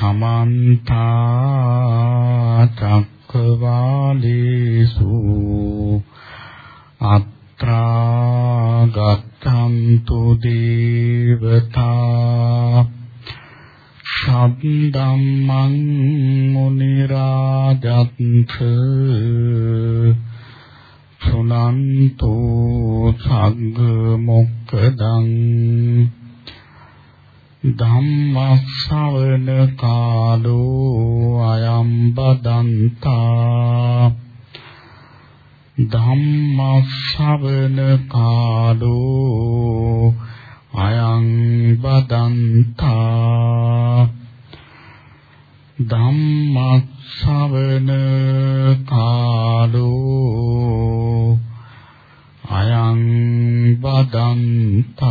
සමන්ත චක්කවාලේසු අත්‍රා ගත්තන්තු දේවතා සබ්දම්මං මුනි රාජත්ථ සුනන්තෝ සග්ග මොක්කදං ධම්මස්සවන කාලෝ අයම් බදන්තා. ධම්මස්සවන කාලෝ අයං බදන්තා. ධම්මස්සවන කාලෝ අයං බදන්තා.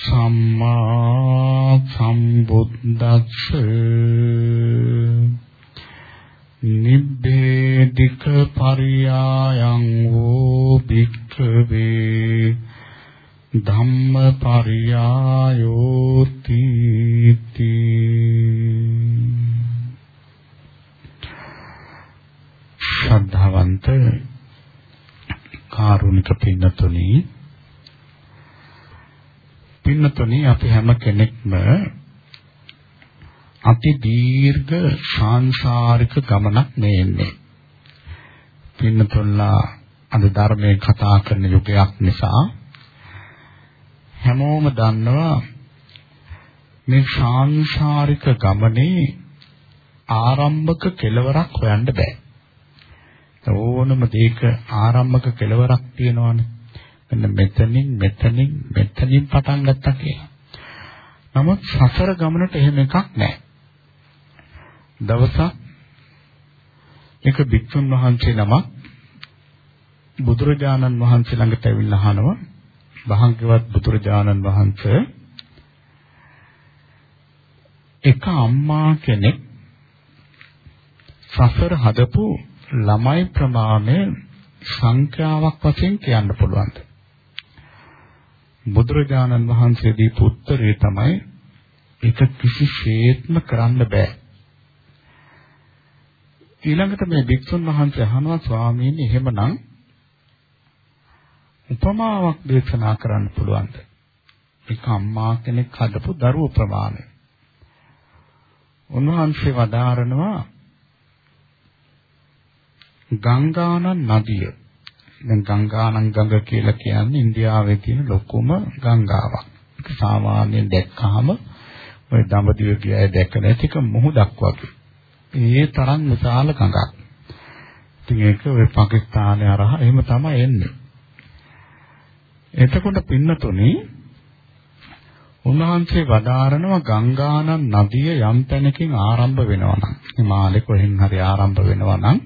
සම්මා සම්බුද්දස්ස. නිබ්බේධික පරියායං වූ භික්ඛවේ ධම්ම පරියායෝති ශ්‍රද්ධාවන්ත කාරුණික පින්නතුනි පින්නතුනි අපි හැම කෙනෙක්ම අති දීර්ඝ සංසාරික ගමනක් නෙන්නේ. පින්නතුල්ලා අද ධර්මයේ කතා කරන යුගයක් නිසා හැමෝම දන්නවා මේ සංසාරික ගමනේ ආරම්භක කෙලවරක් හොයන්න බෑ. ඕනම දෙයක ආරම්භක කෙලවරක් තියෙනවානේ. මෙන්න මෙතනින් මෙතනින් මෙතනින් පටන් ගත්තා කියලා. නමුත් සසර ගමනට එහෙම එකක් නැහැ. දවසක් එක භික්ෂුන් වහන්සේ නමක් බුදුරජාණන් වහන්සේ ළඟට ඇවිල්ලා අහනවා භාග්‍යවත් බුදුරජාණන් වහන්සේ එක අම්මා කෙනෙක් සසර හදපු ළමයි ප්‍රමාණය සංඛ්‍යාවක් වශයෙන් කියන්න පුළුවන්ද? බුදුරජාණන් වහන්සේ දීපු උත්තරේ තමයි ඒක කිසිසේත්ම කරන්න බෑ. ඊළඟට මේ භික්ෂුන් වහන්සේ අහනවා ස්වාමීනි එහෙමනම් උපමාවක් දේශනා කරන්න පුළුවන්ද? ඒක අම්මා කෙනෙක් හදපු දරුවෝ ප්‍රමාණය. උන්වහන්සේ වදාරනවා ගංගානන් නදිය. දැන් ගංගානන් ගඟ කියලා කියන්නේ ඉන්දියාවේ තියෙන ලොකුම ගංගාවක්. ඒක සාමාන්‍යයෙන් දැක්කහම ඔය දඹදිව ගියය දැක නැතික මුහුදක් වගේ. ඒ තරම් විශාල ගඟක්. ඉතින් ඒක ඔය පාකිස්තානයේ අරහ එහෙම තමයි එන්නේ. එතකොට පින්නතුනේ උන්වහන්සේ වදාරනවා ගංගානන් නදිය යම් තැනකින් ආරම්භ වෙනවා නම් හිමාලේ කොහෙන් හරි ආරම්භ වෙනවා නම්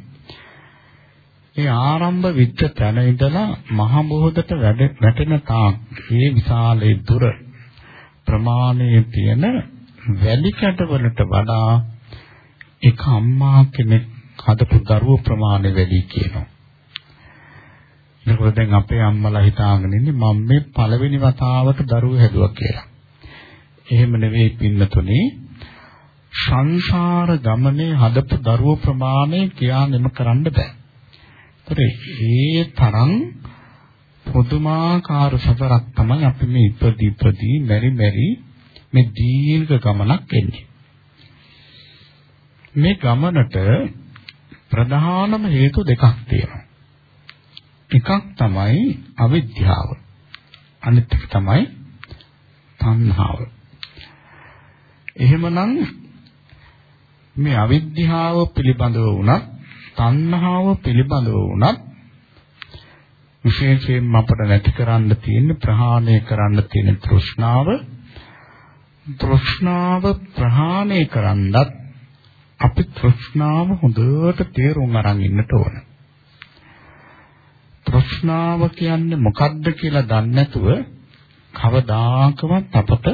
ඒ ආරම්භ විච්ච තැන ඉඳලා මහ බෝධට වැටෙන තාක් මේ විශාලයේ දුර ප්‍රමාණයේ තියෙන වැලි කැටවලට වඩා එක අම්මා කෙනෙක් හදපු දරුවෝ ප්‍රමාණය වැඩි කියනවා. එතකොට දැන් අපේ අම්මලා හිතාගෙන ඉන්නේ මම මේ පළවෙනි වතාවට දරුවෝ හැදුවා කියලා. එහෙම නෙවෙයි පින්නතුනේ සංසාර ගමනේ හදපු දරුවෝ ප්‍රමාණය කියානෙම කරන්න බෑ. ඒ තරම් පුදුමාකාර සතරක් තමයි අපි මේ ඉපදි ඉපදි මෙරි මෙරි මේ දීර්ඝ ගමනක් එන්නේ. මේ ගමනට ප්‍රධානම හේතු දෙකක් තියෙනවා. එකක් තමයි අවිද්‍යාව. අනිත් එක තමයි තණ්හාව. එහෙමනම් මේ අවිද්‍යාව පිළිබඳව වුණත් තණ්හාව පිළිබඳව වුණත් විශේෂයෙන්ම අපට නැති කරන්න තියෙන ප්‍රහාණය කරන්න තියෙන තෘෂ්ණාව තෘෂ්ණාව ප්‍රහාණය කරන්නත් අපි තෘෂ්ණාව හොඳට තේරුම් අරන් ඉන්නට ඕන. තෘෂ්ණාව කියන්නේ මොකක්ද කියලා දන්නේ නැතුව කවදාකවත් අපට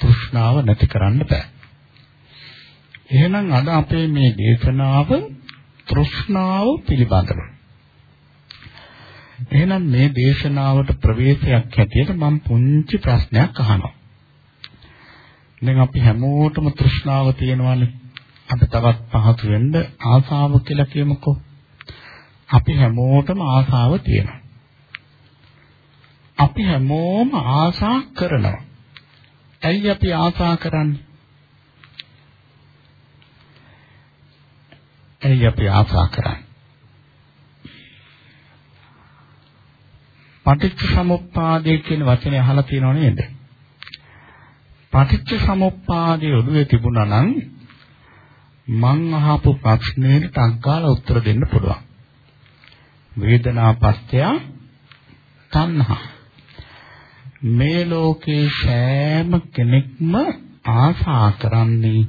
තෘෂ්ණාව නැති කරන්න බෑ. එහෙනම් අද අපේ මේ දේශනාව තෘෂ්ණාව පිළිබඳව. එහෙනම් මේ දේශනාවට ප්‍රවේශයක් හැටියට මම පුංචි ප්‍රශ්නයක් අහනවා. දැන් අපි හැමෝටම තෘෂ්ණාව තියෙනවානේ. අපි තවත් පහසු වෙන්න ආසාව කියලා කියමුකෝ. අපි හැමෝටම ආසාව තියෙනවා. අපි හැමෝම ආසා කරනවා. ඇයි අපි ආසා කරන්නේ? ඇයි අපි ආසා කරන්නේ? පටිච්ච සමුප්පාදය කියන වචනේ අහලා තියෙනව නේද? පටිච්ච සමුප්පාදයේ ඔළුවේ තිබුණා නම් මං අහපු ප්‍රශ්නෙට ටංකාලා උත්තර දෙන්න පුළුවන්. වේදනා පස්ත්‍ය තණ්හා මේ ලෝකේ සෑම කෙනෙක්ම ආසා කරන්නේ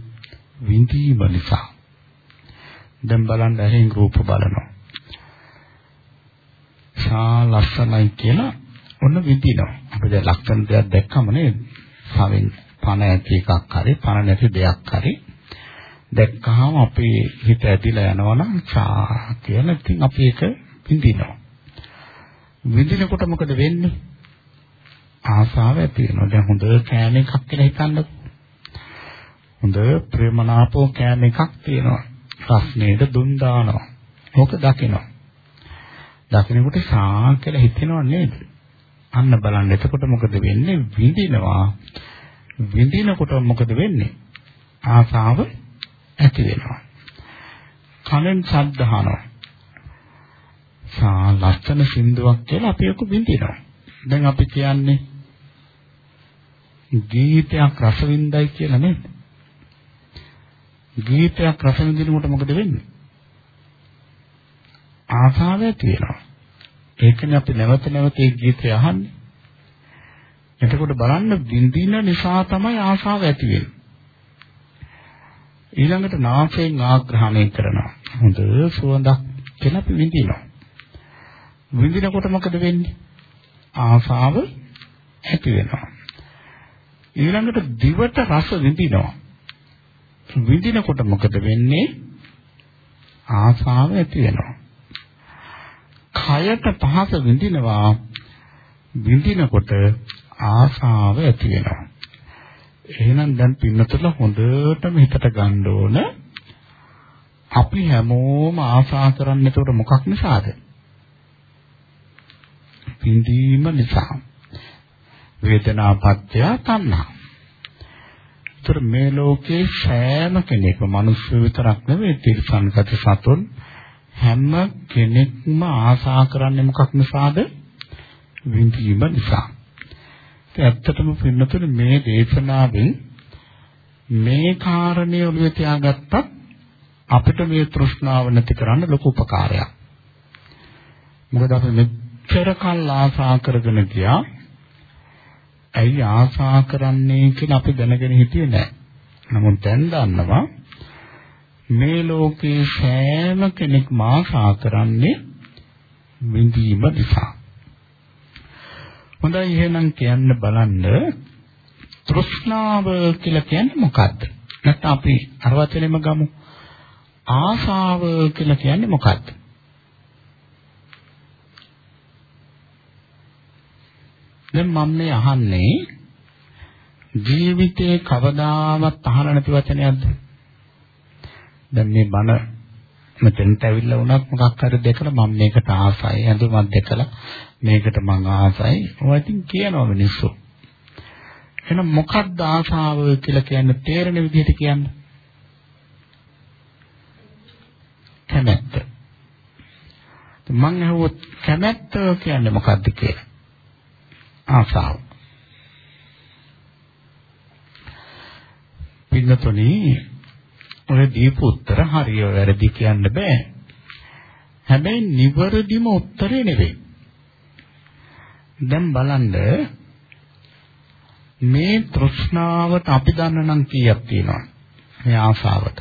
විඳීම නිසා. දැන් බලන්න ඇහෙන් රූප බලනවා. සා ලස්සනයි කියලා ඔන්න විඳිනවා. අපි දැන් ලක්ෂණ දෙයක් දැක්කම නේද? සාවෙන් පණ ඇති එකක් හරි පණ නැති දෙයක් හරි දැක්කහම අපේ හිත ඇදිලා යනවනම් සා කියලා ඉතින් අපි ඒක විඳිනවා. විඳිනකොට මොකද වෙන්නේ? ආසාව ඇති වෙනවා. දැන් හොඳ කෑම එකක් කියලා හිතන්නකෝ. හොඳ ප්‍රේමනාපෝ කෑම එකක් තියෙනවා. ප්‍රශ්නේට දුන් දානවා. ඕක දකිනවා. දකිනකොට සා කියලා හිතෙනව නේද? අන්න බලන්න එතකොට මොකද වෙන්නේ? විඳිනවා. විඳිනකොට මොකද වෙන්නේ? ආසාව ඇති වෙනවා. කනෙන් ශබ්ද අහනවා. සා ලස්සන සින්දුවක් කියලා අපි ඔක විඳිනවා. දැන් අපි කියන්නේ ගීතයක් රස විඳයි කියලා නේද? ගීතයක් රස විඳිනකොට මොකද වෙන්නේ? ආසාව ඇති වෙනවා. ඒකනේ අපි නැවත නැවත ඒ ගීතය අහන්නේ. එතකොට බලන්න විඳින නිසා තමයි ආසාව ඇති වෙන්නේ. ඊළඟට නාසයෙන් ආග්‍රහණය කරනවා. හොඳ සුවඳක් කියලා අපි විඳිනවා. විඳිනකොට මොකද වෙන්නේ? ආසාව ඇති වෙනවා. ඊළඟට දිවට රස විඳිනවා. විඳිනකොට මොකද වෙන්නේ? ආසාව ඇති වෙනවා. කයට පහස විඳිනවා. විඳිනකොට ආසාව ඇති වෙනවා. එහෙනම් දැන් පින්නතල හොඳටම හිතට ගන්න ඕන අපි හැමෝම ආසා කරන්නේ එතකොට මොකක් නිසාද? විඳීම නිසා. වේදනාපත්‍ය තණ්හා. ඒතර මේ ලෝකේ සෑම කෙනෙක්ම මිනිස්සු විතරක් නෙවෙයි තිරසන්ගත සතුන් හැම කෙනෙක්ම ආසා කරන්නේ මොකක් නිසාද? විඳීම නිසා. ඒ ඇත්තටම පින්නතුනේ මේ දේශනාවෙන් මේ කාරණේ ඔළුවේ තියාගත්තත් අපිට මේ තෘෂ්ණාව නැති කරන්න ලොකු උපකාරයක්. මොකද අපි මෙච්චර කල් ආසා කරගෙන ගියා ඇයි ආසා කරන්නේ කියලා අපි දැනගෙන හිටියේ නැහැ. නමුත් දැන් දන්නවා මේ ලෝකේ සෑම කෙනෙක්ම ආසා කරන්නේ විඳීම නිසා. හොඳයි එහෙනම් කියන්න බලන්න තෘෂ්ණාව කියලා කියන්නේ මොකද්ද? නැත්නම් අපි අර වචනේම ගමු. ආසාව කියලා කියන්නේ මොකද්ද? දැන් මම මේ අහන්නේ ජීවිතේ කවදාවත් අහලා නැති වචනයක්ද? දැන් මේ බණ මෙතෙන්ට ඇවිල්ලා වුණත් මොකක් හරි දෙකලා මම මේකට ආසයි ඇඳුමක් දෙකලා මේකට මං ආසයි. ඔය ඉතින් කියනවා මිනිස්සු. එහෙනම් මොකක්ද ආසාව කියලා කියන්නේ තේරෙන විදිහට කියන්න? කැමැත්ත. මං අහුවොත් කැමැත්ත කියන්නේ මොකක්ද කියලා. ආසාව. පින්නතුනි ඔය දීපු උත්තර හරිය වැරදි කියන්න බෑ. හැබැයි නිවැරදිම උත්තරේ නෙවෙයි. දැන් බලන්න මේ තෘෂ්ණාවට අපි දන්න නම් කීයක් තියෙනවද? මේ ආසාවට.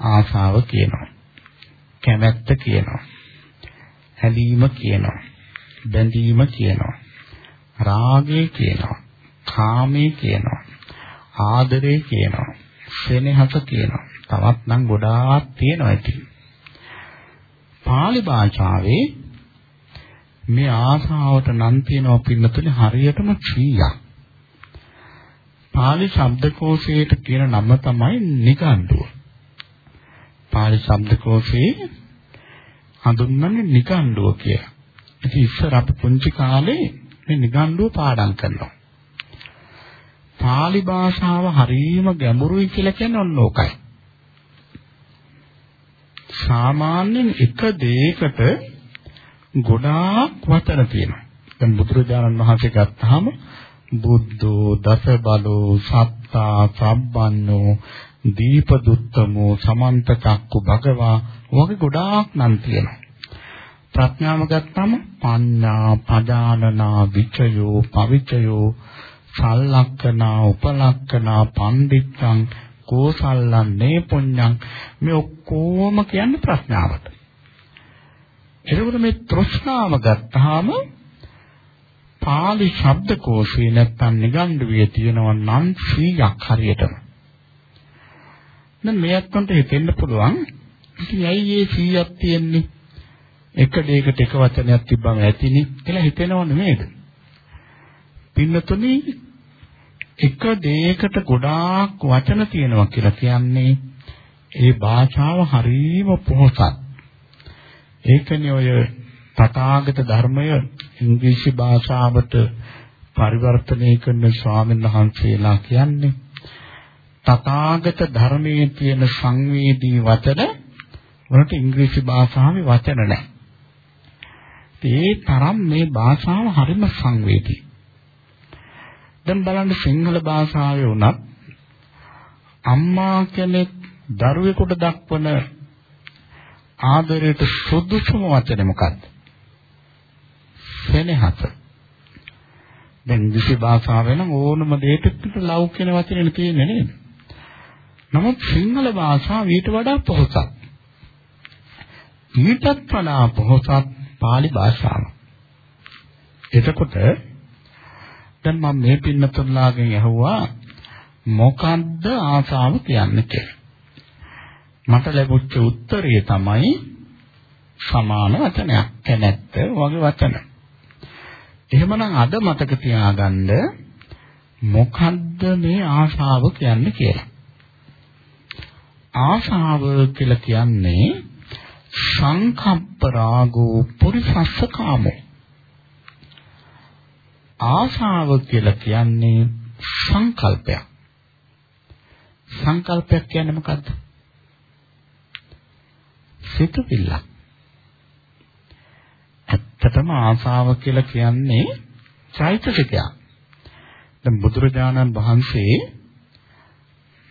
ආසාව කියනවා. කැමැත්ත කියනවා. හැලීම කියනවා. බැඳීම කියනවා. රාගය කියනවා. කාමේ කියනවා. ආදරේ කියනවා. සෙනෙහස කියනවා. තවත් නම් ගොඩාක් තියෙනවා ඉතින්. pāli භාෂාවේ මේ ආසාවට නම් තියෙනවා පින්නතුනේ හරියටම 100ක්. pāli ශබ්දකෝෂයට කියන නම තමයි නිගණ්ඩුව. pāli ශබ්දකෝෂයේ හඳුන්වන්නේ නිගණ්ඩුව කියලා. ඉතින් ඉස්සර අපි පුංචි කාලේ මේ නිගණ්ඩුව පාඩම් කරනවා. pāli භාෂාව හරීම ගැඹුරුයි කියලා කියන්නේ ඔන්න ඕකයි. සාමාන්‍යයෙන් එක දෙයකට ගොඩාක් වචන තියෙනවා. දැන් බුදුරජාණන් වහන්සේ ගත්තාම බුද්ධෝ දස බලෝ සත්තා සම්බන්නෝ දීපදුත්තමෝ සමන්ත චක්කු භගවා වගේ ගොඩාක් නම් තියෙනවා. ප්‍රඥාව ගත්තාම පඤ්ඤා පජානනා විචයෝ පවිචයෝ සල්ලක්කනා උපලක්කනා පණ්ඩිත්තං කෝසල්ලන් නේ පුඤ්ඤං මේ ඔක්කොම කියන්නේ ප්‍රඥාවට. එතකොට මේ තෘෂ්ණාව ගත්තාම පාලි ශබ්දකෝෂේ නැත්තම් නිගණ්ඩුවේ තියෙනවා නම් 100ක් හරියටම. දැන් මේ අත්තන්ට හිතෙන්න පුළුවන් ඉතින් ඇයි මේ 100ක් තියෙන්නේ? එක දෙයකට එක වචනයක් තිබ්බම ඇතිනේ කියලා හිතෙනව නෙමෙයිද? පින්නතුනි එක දෙයකට ගොඩාක් වචන තියෙනවා කියලා කියන්නේ ඒ භාෂාව හරීම පොහොසත්. ඒකනේ ඔය තථාගත ධර්මය ඉංග්‍රීසි භාෂාවට පරිවර්තනය කරන ස්වාමීන් වහන්සේලා කියන්නේ තථාගත ධර්මයේ තියෙන සංවේදී වචන වලට ඉංග්‍රීසි භාෂාවේ වචන නැහැ. ඒ තරම් මේ භාෂාව හරිම සංවේදී. දැන් බලන්න සිංහල භාෂාවේ උනත් අම්මා කෙනෙක් දරුවෙකුට දක්වන ආදරයට සුදුසුම වචනේ මොකක්ද? සෙනෙහස. දැන් ඉංග්‍රීසි භාෂාවේ නම් ඕනම දෙයකට ලව් කියන වචනේ තියෙන්නේ නේද? නමුත් සිංහල භාෂාව ඊට වඩා පොහොසත්. ඊටත් වඩා පොහොසත් pāli භාෂාව. එතකොට දැන් මම මේ පින්නතුන්ලාගෙන් අහුවා මොකද්ද ආසාව කියන්නේ කියලා. මට ලැබුච්ච උත්තරය තමයි සමාන වචනයක් කැමැත්ත වගේ වචන. එහෙමනම් අද මතක තියාගන්න මොකද්ද මේ ආශාව කියන්නේ කියලා. ආශාව කියලා කියන්නේ සංකප්ප රාගෝ පුරිසස්ස කාමෝ. ආශාව කියලා කියන්නේ සංකල්පයක්. සංකල්පයක් කියන්නේ මොකද්ද? සිතුවිල්ල. ඇත්තටම ආසාව කියලා කියන්නේ චෛතසිකයක්. දැන් බුදුරජාණන් වහන්සේ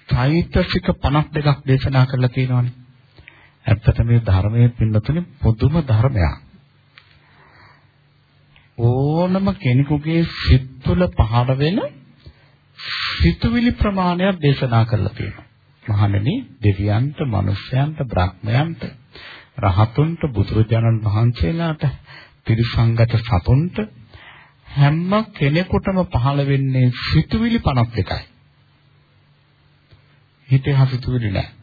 චෛතසික 52ක් දේශනා කරලා තියෙනවානේ. ඇත්තට මේ ධර්මයේ පින්නතුනේ පුදුම ධර්මයක්. ඕනම කෙනෙකුගේ සිත් තුළ පහළ වෙන සිතුවිලි ප්‍රමාණයක් දේශනා කරලා තියෙනවා. මහණෙනි දෙවියන්ට, මනුෂ්‍යයන්ට, බ්‍රහ්මයන්ට රහතුන්ට බුදුරජාණන් වහන්සේලාට ත්‍රිසංගත සතුන්ට හැම කෙනෙකුටම පහළ වෙන්නේ සිතුවිලි 52යි. හිතේ හසිතුවිලි නැහැ.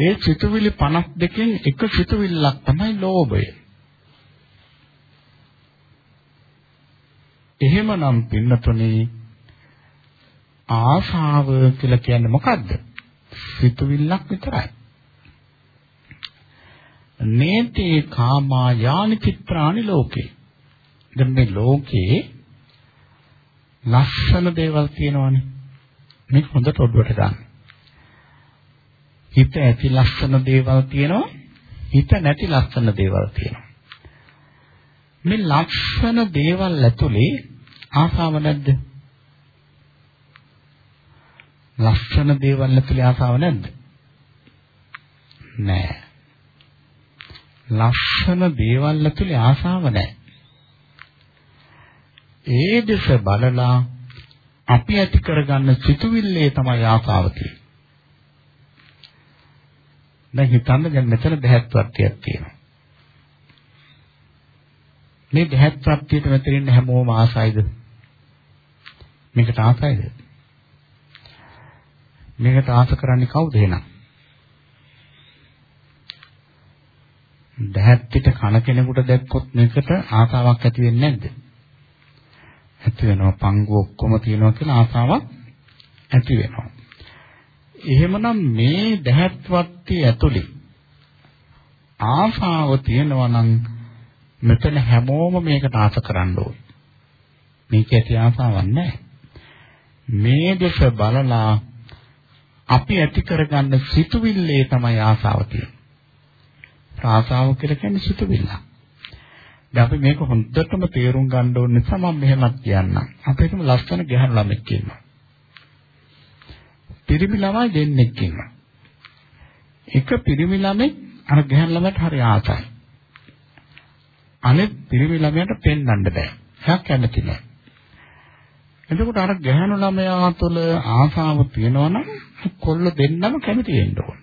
ඒ සිතුවිලි 52කින් එක සිතුවිල්ලක් තමයි ලෝභය. එහෙමනම් පින්නතුනේ ආශාව කියලා කියන්නේ මොකද්ද? සිතුවිල්ලක් විතරයි. නේතේ කාමා යානි චිත්‍රානි ලෝකේ. දැන් මේ ලෝකේ ලස්සන දේවල් තියෙනවානේ. මේක හොඳට ඔඩුවට ගන්න. හිත ඇති ලස්සන දේවල් තියෙනවා. හිත නැති ලස්සන දේවල් තියෙනවා. මේ ලස්සන දේවල් ඇතුලේ ආසාව නැද්ද? ලස්සන දේවල් ඇතුලේ ආසාව නැද්ද? නෑ. ලස්සන දේවල් ඇතුලේ ආසාව නැහැ. ඒ දෙස බලලා අපි ඇති කරගන්න සිතුවිල්ලේ තමයි ආසාව දැන් හිතන්න දැන් මෙතන දෙහත් වර්තියක් තියෙනවා. මේ දෙහත් වර්තියට මෙතනින් හැමෝම ආසයිද? මේකට ආසයිද? මේකට ආස කරන්නේ කවුද එහෙනම්? දැහත් පිට කන කෙනෙකුට දැක්කොත් මේකට ආසාවක් ඇති වෙන්නේ නැද්ද? ඇති වෙනවා. පංගු ඔක්කොම තියෙනවා කියලා ආසාවක් ඇති වෙනවා. එහෙමනම් මේ දැහත් වර්තිය ඇතුලේ ආසාව තියෙනවා නම් මෙතන හැමෝම මේකට ආස කරන්න ඕනේ. මේක ඇති ආසාවක් නැහැ. මේ දෙස බලලා අපි ඇති කරගන්න සිතුවිල්ලේ තමයි ආසාව තියෙන්නේ. ආසාව කියලා කියන්නේ සිතුවිල්ල. දැන් අපි මේක හොඳටම තේරුම් ගන්න ඕන නිසා මම මෙහෙමත් කියන්නම්. අපි හිතමු ලස්සන ගැහණු ළමෙක් ඉන්නවා. පිරිමි ළමයි දෙන්නෙක් ඉන්නවා. එක පිරිමි ළමෙක් අර ගැහණු ළමයට හරි ආසයි. අනෙක් පිරිමි ළමයට පෙන්වන්න බෑ. එයා කැමති නෑ. එතකොට අර ගැහණු ළමයා තුළ ආසාව තියෙනවා නම් කොල්ල දෙන්නම කැමති වෙන්න ඕන.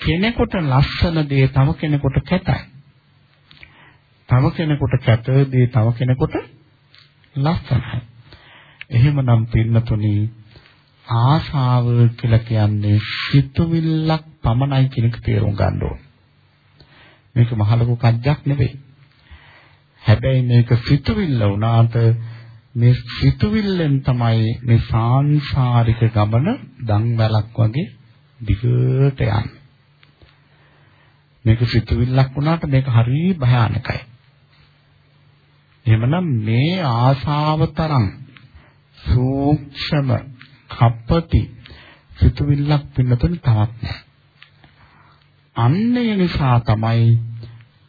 කෙනෙකුට ලස්සන දේ තව කෙනෙකුට කැතයි. තව කෙනෙකුට කැත දේ තව කෙනෙකුට ලස්සනයි. එහෙමනම් පින්නතුනි ආශාව කියලා කියන්නේ සිතුවිල්ලක් පමණයි කියන එක තේරුම් ගන්න ඕන. මේක මහ ලොකු කජ්ජක් නෙවෙයි. හැබැයි මේක සිතුවිල්ල වුණාට මේ සිතුවිල්ලෙන් තමයි මේ සාංශාරික ගමන දන්වැලක් වගේ දිගට යන්නේ. මේක සිතුවිල්ලක් වුණාට මේක හරිය භයානකයි. එහෙමනම් මේ ආශාව තරම් සූක්ෂම කප්පති සිතුවිල්ලක් පින්නතුනි තවත් නැහැ. අන්න ඒ නිසා තමයි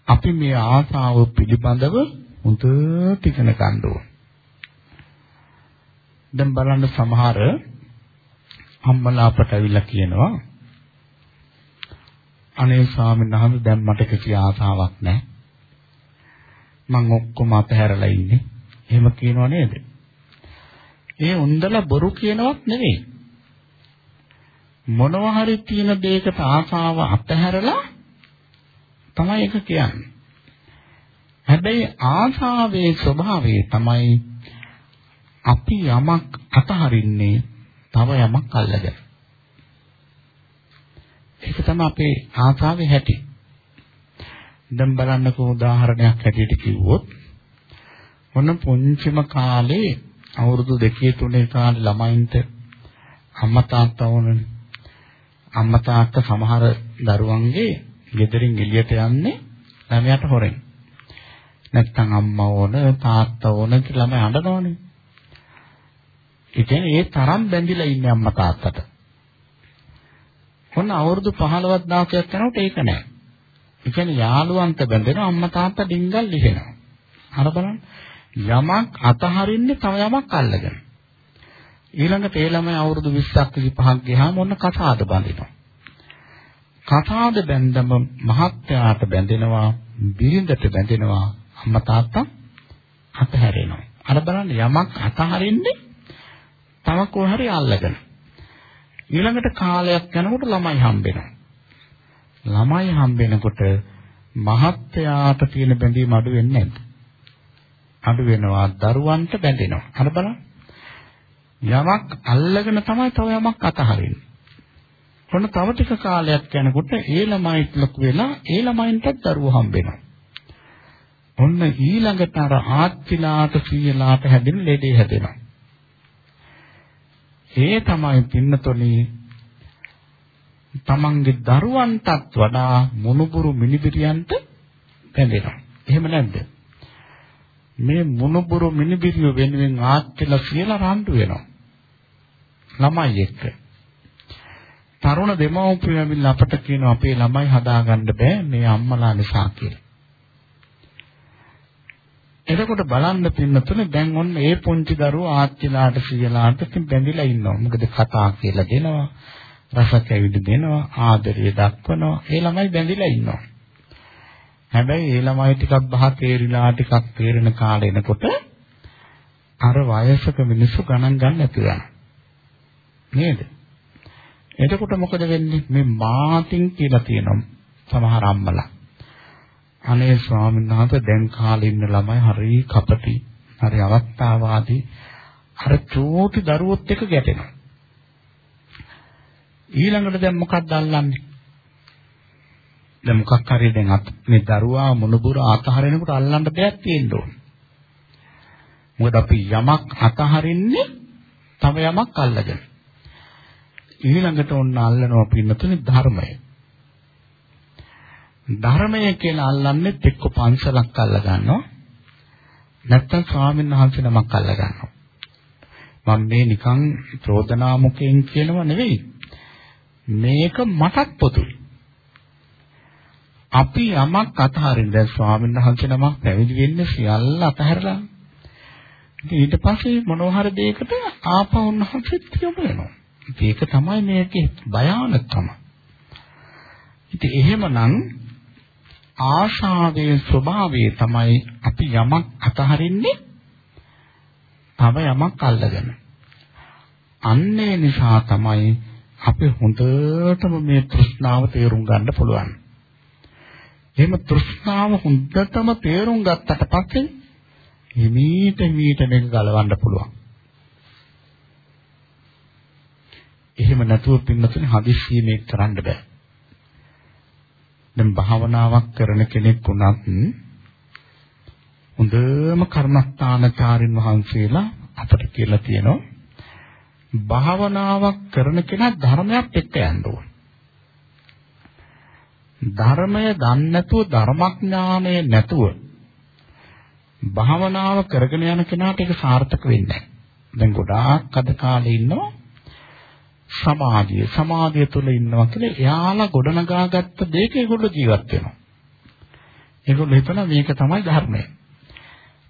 අපි මේ ආසාව පිළිබඳව හොඳට ඉගෙන ගන්න ඕන. දැන් බලන්න සමහර අම්මලා අපට ඇවිල්ලා කියනවා අනේ ස්වාමීන් වහන්සේ දැන් මට කිසි ආසාවක් නැහැ. මං ඔක්කොම අතහැරලා ඉන්නේ. එහෙම කියනව නේද? ඒ උන්දලා බොරු කියනවත් නෙවෙයි. මොනවා හරි තියෙන දෙයකට ආසාව අතහැරලා තමයි ඒක කියන්නේ. හැබැයි ආසාවේ ස්වභාවය තමයි අපි යමක් අතහරින්නේ තව යමක් අල්ලගෙන. ඒක තමයි අපේ ආසාවේ හැටි. දැන් බලන්නකෝ උදාහරණයක් හැටියට කිව්වොත් මොන පුංචිම කාලේ අවුරුදු දෙකේ තුනේ කාලේ ළමයින්ට අම්මා තාත්තා ඕනනේ. අම්මා තාත්තා සමහර දරුවන්ගේ ගෙදරින් එළියට යන්නේ ළමයාට හොරෙන්. නැත්තම් අම්මා ඕන තාත්තා ඕන කියලා ළමයි අඬනවනේ. ඒ කියන්නේ ඒ තරම් බැඳිලා ඉන්නේ අම්මා තාත්තට. ඔන්න අවුරුදු 15ක් 16ක් යනකොට ඒක නෑ. ඒ කියන්නේ යාළුවන්ට බැඳෙන අම්මා තාත්තා ඩිංගල් ලිහෙනවා. අර බලන්න යමක් අතහරින්නේ තව යමක් අල්ලගෙන. ඊළඟට ඒ ළමයි අවුරුදු 20ක් 25ක් ගියාම ඔන්න කතාද බඳිනවා. කතාද බැඳම මහත්යාට බැඳෙනවා, බිරිඳට බැඳෙනවා, අම්මා තාත්තා අතහැරෙනවා. අර බලන්න යමක් අතහරින්නේ තව කොහරි අල්ලගෙන. ඊළඟට කාලයක් යනකොට ළමයි හම්බෙනවා. ළමයි හම්බෙනකොට මහත්යාට තියෙන බැඳීම අඩු වෙන්නේ නැද්ද? අඩු වෙනවා දරුවන්ට බැඳෙනවා. අර බලන්න. යමක් අල්ලගෙන තමයි තව යමක් අතහරින්නේ. ඔන්න තව ටික කාලයක් යනකොට ඒ ළමයිත් ලොකු වෙලා ඒ ළමයින්ටත් දරුවෝ හම්බෙනවා. ඔන්න ඊළඟට අර ආත්තිලාට සීලාට හැදෙන ලෙඩේ හැදෙනවා. ඒ තමයි පින්නතොනි තමන්ගේ දරුවන්ටත් වඩා මොනුබුරු මිනිබිරියන්ට බැඳෙනවා. එහෙම නැද්ද? මේ මොනුබුරු මිනිබිරිය වෙනුවෙන් ආච්චිලා කියලා රණ්ඩු වෙනවා. ළමයි එක්ක. තරුණ දෙමව්පියෝ ඇවිල්ලා අපට කියනවා අපේ ළමයි හදාගන්න බෑ මේ අම්මලා නිසා කියලා. එතකොට බලන්න පින්නතුනේ දැන් ඔන්න ඒ පුංචි දරුවෝ ආච්චිලාට සීයලාට ඉතින් බැඳිලා ඉන්නවා. මොකද කතා කියලා දෙනවා, රස කැවිලි දෙනවා, ආදරය දක්වනවා. ඒ ළමයි බැඳිලා ඉන්නවා. හැබැයි ඒ ළමයි ටිකක් බහ තේරිලා ටිකක් තේරෙන කාලේ එනකොට අර වයසක මිනිස්සු ගණන් ගන්න නැති වෙනවා. නේද? එතකොට මොකද වෙන්නේ? මේ මාතින් කියලා තියෙනවා සමහර අම්මලා. අනේ ස්වාමීන් වහන්සේ දැන් කාලේ ඉන්න ළමයි හරි කපටි, හරි අවස්ථාවාදී, අර චෝටි දරුවොත් එක්ක ගැටෙනවා. ඊළඟට දැන් මොකක්ද අල්ලන්නේ? දැන් මොකක් හරි දැන් මේ දරුවා මොනබුර අතහරිනකොට අල්ලන්න දෙයක් තියෙන්න ඕන. මොකද අපි යමක් අතහරින්නේ තව යමක් අල්ලගෙන. ඊළඟට ඔන්න අල්ලනවා පින්නතුනේ ධර්මය. ධර්මය කියලා අල්ලන්නේ එක්ක පන්සලක් අල්ල ගන්නවා. නැත්තම් ස්වාමීන් වහන්සේ නමක් අල්ල ගන්නවා. මම මේ නිකන් චෝදනා මුඛයෙන් කියනව නෙවෙයි. මේක මටත් පොදුයි. අපි යමක් අතහරින්න දැන් ස්වාමීන් වහන්සේ නමක් පැවිදි වෙන්නේ සියල්ල අතහැරලා. ඊට පස්සේ මොනවා හරි දෙයකට ආපහු උන්වහන්සේත් යොමු වෙනවා. ඒක තමයි මේකේ භයානකම. ඉතින් එහෙමනම් ආශාවේ ස්වභාවය තමයි අපි යමක් අතහරින්නේ තව යමක් අල්ලගෙන. අන්නේ නිසා තමයි අපි හොඳටම මේ තෘෂ්ණාව තේරුම් ගන්න පුළුවන්. එහෙම තෘෂ්ණාව හොඳටම තේරුම් ගත්තට පස්සේ හිමීට හිමීට මේක ගලවන්න පුළුවන්. එහෙම නැතුව පින්නතුනේ හදිස්සියේ මේක කරන්න බෑ. දැන් භාවනාවක් කරන කෙනෙක් වුණත් හොඳම කර්මස්ථානචාරින් වහන්සේලා අපට කියලා තියෙනවා භාවනාවක් කරන කෙනා ධර්මයක් එක්ක යන්න ඕන. ධර්මය දන්නේ නැතුව ධර්මඥානය නැතුව භාවනාව කරගෙන යන කෙනාට ඒක සාර්ථක වෙන්නේ නැහැ. දැන් ගොඩාක් අද කාලේ ඉන්නවා සමාධිය සමාධිය තුල ඉන්නවා කියලා එයාලා ගොඩනගාගත්ත දෙයක ඒගොල්ලෝ ජීවත් වෙනවා. ඒගොල්ලෝ හිතනවා මේක තමයි ධර්මය.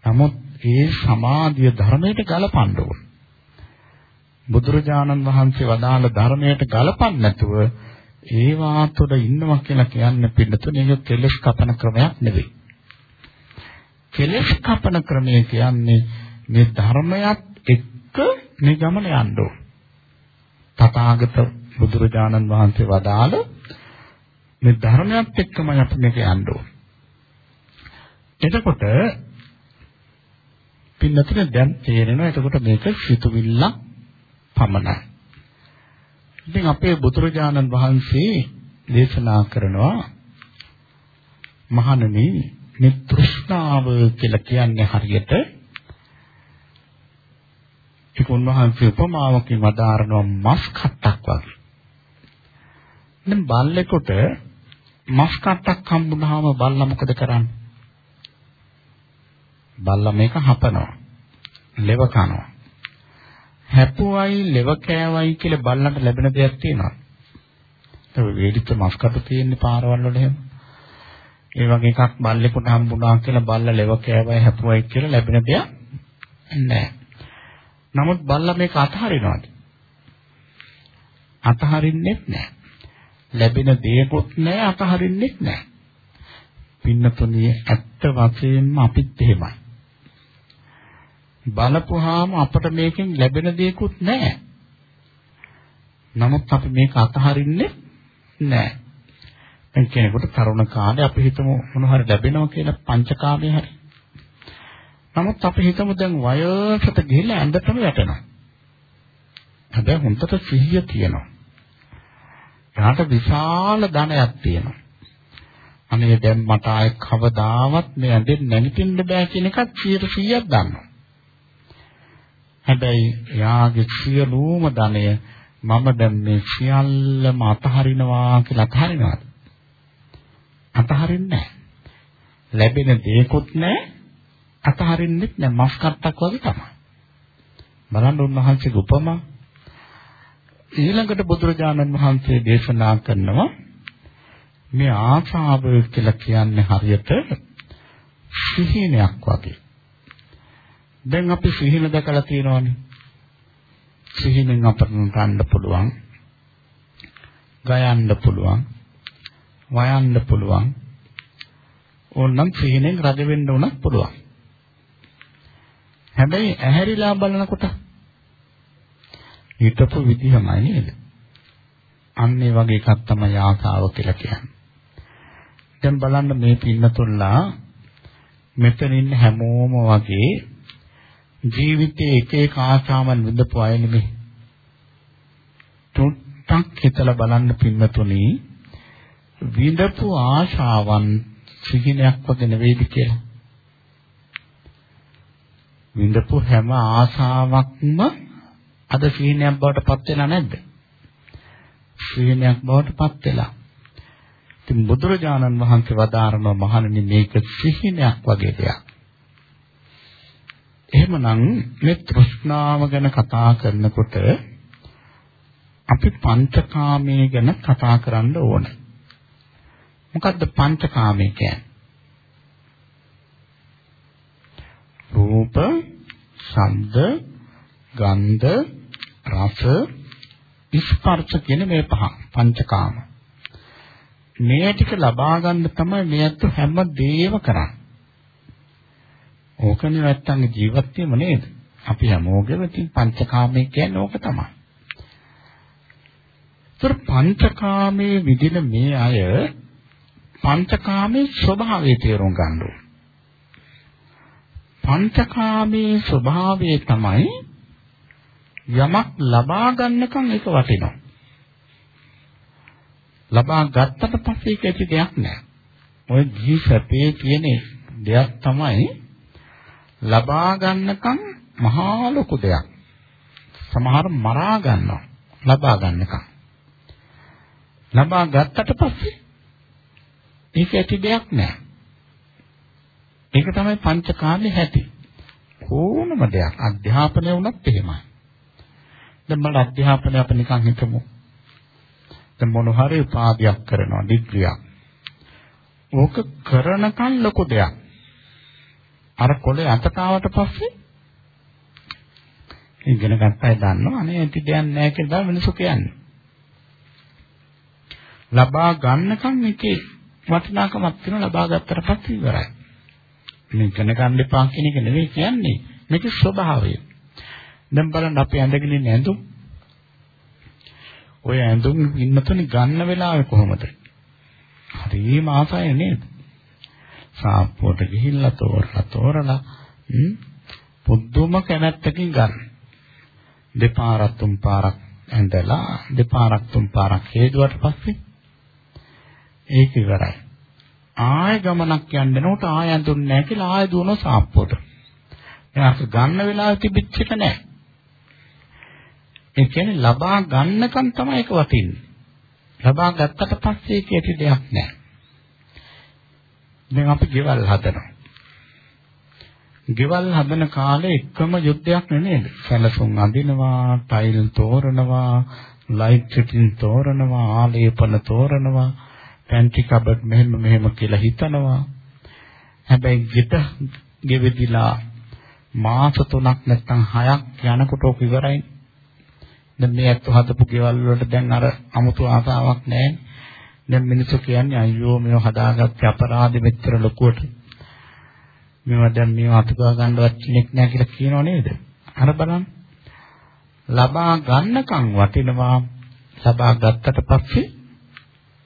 නමුත් ඒ සමාධිය ධර්මයට ගලපන්න ඕන. බුදුරජාණන් වහන්සේ වදාළ ධර්මයට ගලපන්න නැතුව ඒවා තුළ ඉන්නවා කියලා කියන්නේ පිළිතුරේ ඒක කෙලස් කපන ක්‍රමයක් නෙවෙයි. කෙලස් කපන ක්‍රමය කියන්නේ මේ ධර්මයක් එක්ක මේ ගමන යන්න ඕන. තථාගත බුදුරජාණන් වහන්සේ වදාළ මේ ධර්මයක් එක්කමයි අපි මේක යන්න ඕන. එතකොට පින්නතුනේ දැන් තේරෙනවා එතකොට මේක සිතුවිල්ල පමණයි. ඉතින් අපේ බුදුරජාණන් වහන්සේ දේශනා කරනවා මහණෙනි මේ තෘෂ්ණාව කියලා කියන්නේ හරියට ඒක උන්වහන්සේ උපමාවකින් වදාරනවා මස් කට්ටක් වගේ. දැන් බල්ලෙකුට මස් කට්ටක් හම්බුනහම බල්ලා මොකද කරන්නේ? බල්ලා මේක හපනවා. ලෙව කනවා. හැපුවයි ලෙව කෑවයි කියලා බල්ලන්ට ලැබෙන දෙයක් තියෙනවා. ඒක වේදිත මස් කටු තියෙන පාරවල් වල එහෙම. ඒ වගේ එකක් බල්ලෙකුට හම්බුනා කියලා බල්ලා ලෙව කෑවයි හැපුවයි කියලා ලැබෙන දෙයක් නැහැ. නමුත් බල්ලා මේක අතහරිනවාද? අතහරින්නෙත් නැහැ. ලැබෙන දේකුත් නැහැ අතහරින්නෙත් නැහැ. පින්නතුණිය ඇත්ත වශයෙන්ම අපිත් එහෙමයි. බලපුවාම අපට මේකෙන් ලැබෙන දේකුත් නැහැ. නමුත් අපි මේක අතහරින්නේ නැහැ. දැන් කෙනෙකුට තරුණ කාලේ අපි හිතමු මොන හරි ලැබෙනවා කියලා පංචකාමයේ හරි. නමුත් අපි හිතමු දැන් වයසට ගිහිල්ලා ඇඳටම වැටෙනවා. හැබැයි හොඳට සිහිය තියෙනවා. එයාට විශාල ධනයක් තියෙනවා. අනේ දැන් මට ආයේ කවදාවත් මේ ඇඳෙන් නැගිටින්න බෑ කියන එකත් 100%ක් දන්නවා. හැබැයි එයාගේ සියලුම ධනය මම දැන් මේ සියල්ලම අතහරිනවා කියලා අතහරිනවද? අතහරින්නේ නැහැ. ලැබෙන දේකුත් නැහැ අතහරින්නෙත් නෑ මස් කට්ටක් වගේ තමයි. බලන්න උන්වහන්සේගේ උපමා ඊළඟට බුදුරජාණන් වහන්සේ දේශනා කරනවා මේ ආශාව කියලා කියන්නේ හරියට සිහිනයක් වගේ. දැන් අපි සිහින දැකලා තියෙනවානේ. සිහිනෙන් අපට ගන්න පුළුවන්, ගයන්න පුළුවන්, වයන්න පුළුවන්. ඕනනම් සිහිනෙන් රජ වෙන්න උනත් පුළුවන්. හැබැයි ඇහැරිලා බලනකොට හිතපු විදිහමයි නේද? අන්න ඒ වගේ එකක් තමයි ආසාව කියලා කියන්නේ. දැන් බලන්න මේ පින්නතුල්ලා මෙතන ඉන්න හැමෝම වගේ ජීවිතේ එක එක ආසාවන් විඳපු අය නෙමෙයි. තුට්ටක් හිතලා බලන්න පින්නතුනි විඳපු ආශාවන් සිහිනයක් වගේ නෙවෙයිද කියලා. විඳපු හැම ආශාවක්ම අද සිහිනයක් බවට පත් වෙලා නැද්ද? සිහිනයක් බවට පත් වෙලා. ඉතින් බුදුරජාණන් වහන්සේ වදාරන මහණෙනි මේක සිහිනයක් වගේ දෙයක්. එහෙමනම් මේ තෘෂ්ණාව ගැන කතා කරනකොට අපි පංචකාමයේ ගැන කතා කරන්න ඕනේ. මොකද්ද පංචකාමයේ කියන්නේ? රූප, ශබ්ද, ගන්ධ, රස, ස්පර්ශ කියන මේ පහ පංචකාම. මේ ටික ලබා ගන්න තමයි මේත් හැම දේම කරන්නේ. ඕකනේ නැත්තම් ජීවත් වීම නේද? අපි හැමෝගෙම තියෙන පංචකාමයේ කියන්නේ ඕක තමයි. ඒතර පංචකාමයේ විදින මේ අය පංචකාමයේ ස්වභාවය තේරුම් ගන්න ඕනේ. පංචකාමයේ ස්වභාවය තමයි යමක් ලබා ගන්නකම් ඒක වටිනවා. ලබා ගත්තට පස්සේ ඒක ඇති දෙයක් නෑ. ඔය ජී සැපේ කියන දෙයක් තමයි ලබා ගන්නකම් මහා ලොකු දෙයක්. සමහර මරා ගන්නවා ලබා ගන්නකම්. ලබා ගත්තට පස්සේ ඒක ඇති දෙයක් නෑ. ඒක තමයි පංචකාමයේ හැටි. ඕනම දෙයක් අධ්‍යාපනය වුණත් එහෙමයි. දැන් මම අධ්‍යාපනය අප නිකන් හිතමු. දැන් මොන හරි උපාධියක් කරනවා ඩිග්‍රියක්. ඕක කරනකන් ලොකු දෙයක්. අර කොලේ අතකාවට පස්සේ ඉගෙන ගන්නයි දන්නවා අනේ ඇති දෙයක් නැහැ කියලා මිනිස්සු කියන්නේ. ලබා ගන්නකම් එකේ වටිනාකමක් තියෙනවා ලබා ගත්තට පස්සේ ඉවරයි. මේ ඉගෙන ගන්න එපා කියන එක නෙවෙයි කියන්නේ. මේක ස්වභාවය. දැන් බලන්න අපි ඇඳගෙන ඉන්න ඇඳුම්. ඔය ඇඳුම් ඉන්නතුනි ගන්න වෙලාවේ කොහොමද? හරිම ආසයි නේද? සාප්පුවට ගිහිල්ලා තෝරලා තෝරලා පුදුම කැමැත්තකින් ගන්න. දෙපාරක් තුන් පාරක් ඇඳලා දෙපාරක් තුන් පාරක් හේදුවට පස්සේ ඒක ඉවරයි. ආය ගමනක් යන්න නෝට ආය ඇඳුන්නේ නැහැ කියලා ආය දුවන සාප්පුවට. එයාට ගන්න වෙලාවෙ තිබිච්ච එක නැහැ. ඒ කියන්නේ ලබා ගන්නකම් තමයි ඒක වටින්නේ. ලබා ගත්තට පස්සේ ඒක ඇති දෙයක් නැහැ. දැන් අපි ගෙවල් හදනවා. ගෙවල් හදන කාලේ එකම යුද්ධයක් නෙමෙයිද? සැලසුම් අඳිනවා, ටයිල් තෝරනවා, ලයිට් ෆිටින් තෝරනවා, ආලේපන තෝරනවා, පැන්ටි කබඩ් මෙහෙම මෙහෙම කියලා හිතනවා. හැබැයි ගෙට ගෙවෙදිලා මාස 3ක් නැත්නම් 6ක් යනකොට ඔක ඉවරයි. දැන් මේ අත් හදපු ගෙවල් වලට දැන් අර 아무තු ආසාවක් නැහැ. දැන් මිනිස්සු කියන්නේ අයියෝ මේව හදාගත්තේ අපරාධෙ මෙච්චර ලොකුවට. මේවා දැන් මේව අතුගා ගන්නවත් කෙනෙක් නැහැ කියලා කියනව නේද? අර බලන්න. ලබා ගන්නකම් වටිනවා. ලබා ගත්තට පස්සේ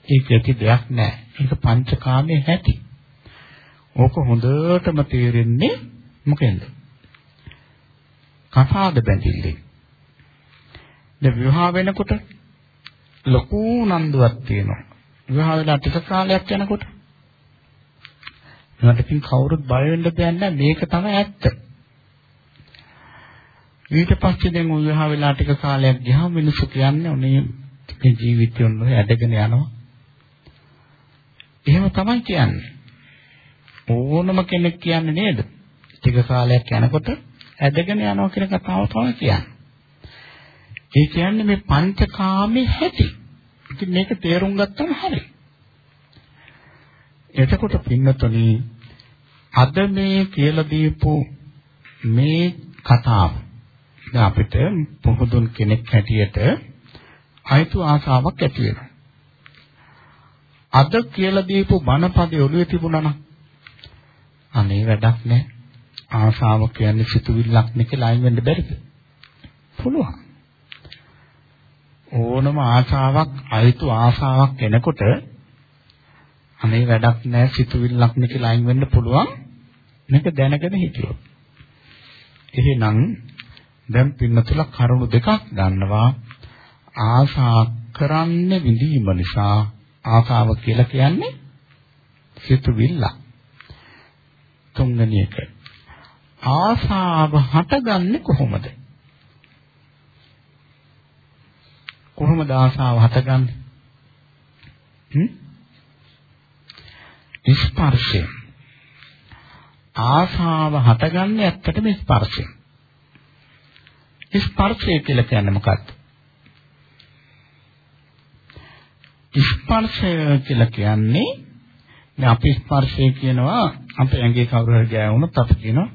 ඒක ඇති දෙයක් නැහැ. ඒක පංචකාමයේ හැටි. ඕක හොඳටම තේරෙන්නේ මොකෙන්ද? කසාද බැඳිල්ලෙන්. දැන් විවාහ වෙනකොට ලොකු නන්දුවක් තියෙනවා. විවාහ වෙලා ටික කාලයක් යනකොට මට ඉතින් කවුරුත් බය වෙන්න දෙයක් නැහැ මේක තමයි ඇත්ත. ඊට පස්සේ දැන් විවාහ වෙලා ටික කාලයක් ගියාම මිනිස්සු කියන්නේ ඔනේ මේ ජීවිතය ඔන්න ඇදගෙන යනවා. එහෙම තමයි කියන්නේ. ඕනම කෙනෙක් කියන්නේ නේද? ටික කාලයක් යනකොට ඇදගෙන යනවා කියන කතාව තමයි කියන්නේ. ඒ කියන්නේ මේ පංචකාමයේ හැටි. ඉතින් මේක තේරුම් ගත්තම හරි. එතකොට පින්නතුනි අද මේ කියලා දීපු මේ කතාව අපිට පොහුදුන් කෙනෙක් හැටියට අයිතු ආසාවක් ඇති වෙනවා. අද කියලා දීපු බණපදේ ඔළුවේ තිබුණා නම් අනේ වැඩක් නැහැ. ආසාව කියන්නේ සිතුවිල්ලක් නේ කියලා අයින් වෙන්න බැරිද? පුළුවන්. ඕනම ආශාවක් අයිතු ආශාවක් එනකොට අනේ වැඩක් නැහැ සිතුවිල්ලක් නේ කියලා අයින් වෙන්න පුළුවන් මේක දැනගෙන හිටියොත්. එහෙනම් දැන් පින්නතුල කරුණු දෙකක් ගන්නවා ආශා කරන්න විඳීම නිසා ආශාව කියලා කියන්නේ සිතුවිල්ල. තුන්වෙනි එක. ආශාව හටගන්නේ කොහොමද? කොහොමද ආශාව හටගන්නේ? හ්ම්? ස්පර්ශය. ආශාව හටගන්නේ ඇත්තටම ස්පර්ශයෙන්. ස්පර්ශය කියලා කියන්නේ මොකක්ද? ස්පර්ශය කියලා කියන්නේ දැන් අපි ස්පර්ශය කියනවා අපේ ඇඟේ කවුරු හරි ගෑවුනොත් අපි කියනවා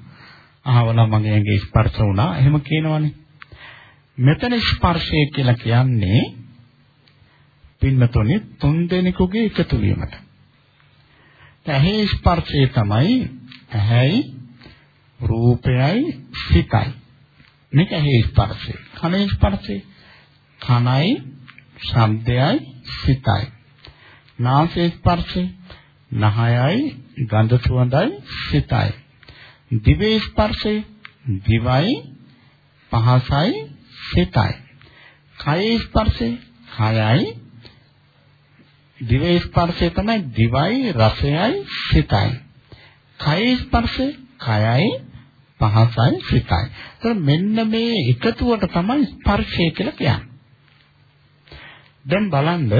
අහවලා මගේ ඇඟේ ස්පර්ශ වුණා එහෙම කියනවනේ. මෙතන ස්පර්ශය කියලා කියන්නේ පින්නතොනේ තුන් දෙනෙකුගේ එකතු වීමට. ඇහි ස්පර්ශය තමයි ඇහැයි රූපයයි සිතයි. මේක ඇහි ස්පර්ශය. කනේ ස්පර්ශය කනයි ශබ්දයයි සිතයි. නාසයේ ස්පර්ශය නහයයි ගඳ සුවඳයි සිතයි. දිවේ ස්පර්ශය දිවයි පහසයි සිතයි. කයේ ස්පර්ශය කයයි දිවේ ස්පර්ශය තමයි දිවයි රසයයි සිතයි. කයේ ස්පර්ශය කයයි පහසයි සිතයි. ඒතර මෙන්න මේ එකතුවට තමයි ස්පර්ශය කියලා කියන්නේ. දැන් බලන්න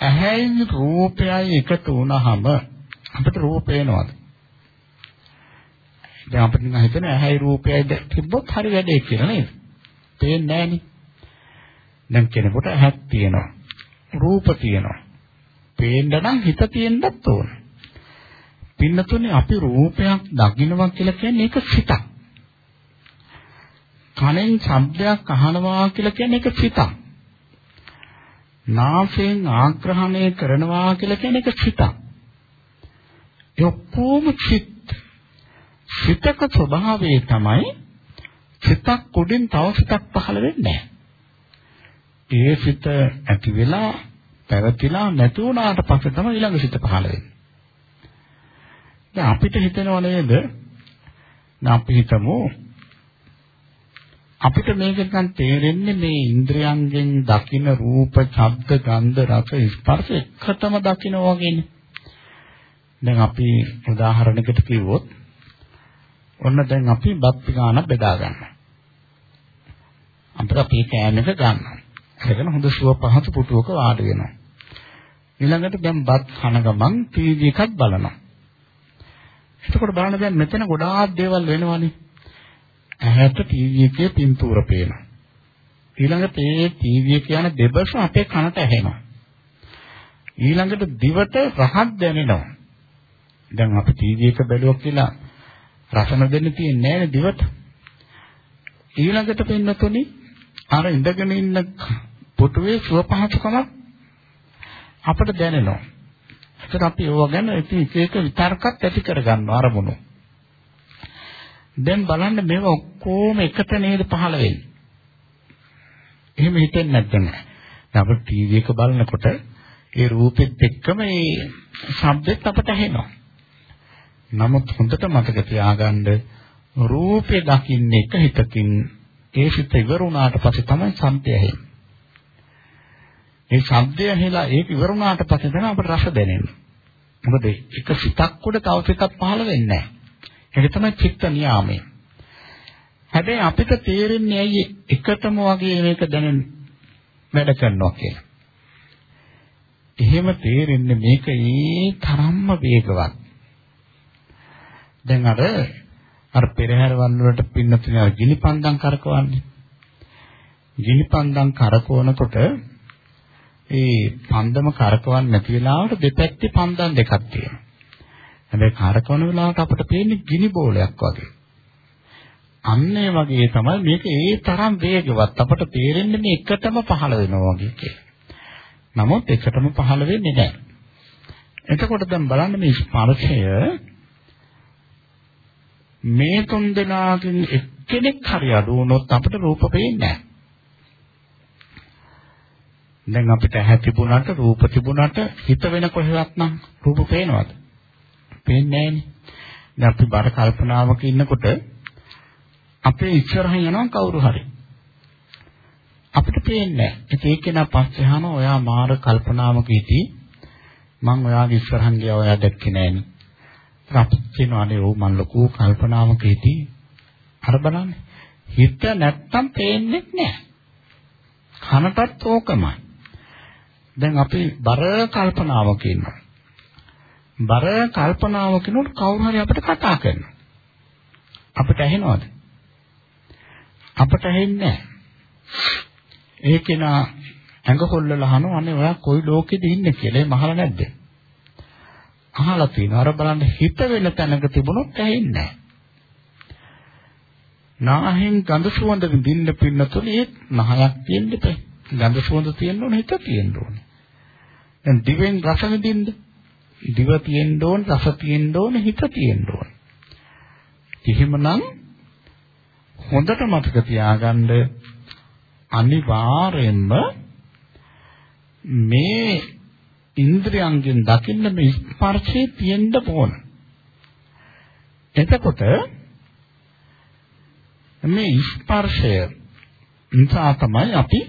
ඇහැයි රූපයයි එකතු වුණාම අපිට රූප එනවද? දැන් අපිට නිකන් හිතෙන ඇහැයි රූපයයි තිබ්බොත් හරි වැඩේ කියලා නේද? පේන්නේ නැහනේ. දැන් කෙනෙකුට ඇහක් තියෙනවා. රූප තියෙනවා. පේන්න නම් හිත තියෙන්නත් ඕන. පින්නතුනේ අපි රූපයක් දකින්නවා කියලා කියන්නේ ඒක සිතක්. කනෙන් ශබ්දයක් අහනවා කියලා කියන්නේ ඒක සිතක්. නාසයෙන් ආග්‍රහණය කරනවා කියලා කියන්නේ ඒක සිතක්. ඒ ඔක්කොම සිත්. සිතක ස්වභාවය තමයි සිතක් උඩින් තව සිතක් පහළ වෙන්නේ ඒ සිත ඇති වෙලා පැවතිලා නැති වුණාට පස්සේ තමයි ඊළඟ සිත පහළ වෙන්නේ. දැන් අපිට හිතෙනව නේද? අපි හිතමු අපිට මේක නිකන් තේරෙන්නේ මේ ඉන්ද්‍රයන්ගෙන් දකින රූප, ශබ්ද, ගන්ධ, රස, ස්පර්ශ එකතම දකින්න වගේනේ. දැන් අපි උදාහරණයකට කිව්වොත් ඔන්න දැන් අපි බත් ගාන බෙදා ගන්නවා. අපිට අපි කෑම එක ගන්නවා. ඒකන හොඳ සුව පහසු පුටුවක වාඩි වෙනවා. ඊළඟට දැන් බත් කන ගමන් ටීවී එකක් බලනවා. එතකොට බලන්න දැන් මෙතන ගොඩාක් දේවල් වෙනවනේ. ඇහැට ටීවී එකේ පින්තූර පේනවා. ඊළඟට මේ ටීවී එක යන දෙබස අපේ කනට ඇහෙනවා. ඊළඟට දිවට රහක් දැනෙනවා. දැන් අපි ටීවී එක බැලුවා කියලා රසන දෙන්න තියෙන්නේ නැහැ දිවට. ඊළඟට පින්නතුනි අර ඉඳගෙන ඉන්න පුටුවේ සුව පහසුකමක් අපට දැනෙනවා. ඒකට අපි ඒව ගැන ඉතින් එක එක විතර්කත් ඇති කරගන්නවා අරමුණු. දැන් බලන්න මේව ඔක්කොම එකට නේද පහළ වෙන්නේ. එහෙම හිතෙන්නේ නැද්ද නෑ. දැන් අපිට ටීවී එක බලනකොට ඒ රූපෙත් එක්කම ඒ ශබ්දෙත් අපට ඇහෙනවා. නමුත් හොඳට මතක තියාගන්න රූපේ දකින්න එක හිතකින් ඒ සිත ඉවර වුණාට පස්සේ තමයි ශබ්දය ඇහෙන්නේ. ඒ ශබ්දය ඇහිලා ඒක ඉවර වුණාට පස්සේ තමයි අපට රස දැනෙන්නේ. මොකද එක සිතක් උඩ තව සිතක් පහළ වෙන්නේ නැහැ. ඒක තමයි චිත්ත නියාමය. හැබැයි අපිට තේරෙන්නේ ඇයි එකටම වගේ මේක දැනෙන වැඩ කරනවා කියලා. එහෙම තේරෙන්නේ මේක ඒ තරම්ම වේගවත්. දැන් අර අර පෙරහැරවන් වලට පින්නතුනේ අර ගිනිපන්දම් කරකවන්නේ. ගිනිපන්දම් කරකවනකොට ඒ පන්දම කරකවන්නේ නැති වෙලාවට දෙපැත්තේ පන්දම් දෙකක් තියෙනවා. හැබැයි කරකවන වෙලාවට අපිට පේන්නේ ගිනි බෝලයක් වගේ. අන්න ඒ වගේ තමයි මේක ඒ තරම් වේගවත් අපට තේරෙන්නේ මේ එකටම පහළ වෙනවා වගේ කියලා. නමුත් එකටම පහළ වෙන්නේ නැහැ. එතකොට දැන් බලන්න මේ ස්පර්ශය මේ තුන් දෙනාගෙන් එක්කෙනෙක් හරි අඩු වුණොත් අපිට රූප පේන්නේ නැහැ. දැන් අපිට ඇහැ තිබුණාට රූප තිබුණාට හිත වෙන කොහෙවත් නම් රූප පේනවද? පේන්නේ නැහැනේ. දැන් අපි බර කල්පනාවක ඉන්නකොට අපේ ඉස්සරහින් යනවා කවුරු හරි. අපිට පේන්නේ නැහැ. ඒක නා පස්සේ අහන ඔයා මාර කල්පනාවක හිටි මං ඔයාගේ ඉස්සරහන් ගියා ඔයා දැක්කේ නෑනේ. අපිට කියනවානේ ඕ මං ලොකු කල්පනාවක හිටි. අර බලන්න. හිත නැත්තම් පේන්නේ නැහැ. කනටත් ඕකමයි. දැන් අපි බර කල්පනාවක ඉන්නවා. බර කල්පනාවක ඉන්නොත් කවුරු හරි අපිට කතා කරනවා. අපිට ඇහෙනවද? අපිට ඇහෙන්නේ නැහැ. ඒකේන ඇඟ හොල්ලලා අහනවා අනේ ඔයා කොයි ලෝකෙද ඉන්නේ කියලා. ඒ මහලා නැද්ද? අහලා තියෙනවා. අර බලන්න හිත වෙන තැනක තිබුණොත් ඇහෙන්නේ නැහැ. නාහෙන් ගඳ සුවඳ විඳින්න පින්නතුනේ ඒ නහයක් තියෙන්න බෑ. ගඳ සුවඳ තියෙන්න ඕනේ හිත තියෙන්න ඕනේ. දැන් දිවෙන් රස විඳින්න දිව තියෙන්න ඕනේ රස තියෙන්න ඕනේ හිත තියෙන්න ඕනේ. එහෙමනම් හොඳට මතක තියාගන්න අනිවාර්යෙන්ම මේ ඉන්ද්‍රයන්ගෙන් දකින්න මේ ස්පර්ශයේ තියෙන්න ඕන. එතකොට මේ ස්පර්ශය නිසා තමයි අපි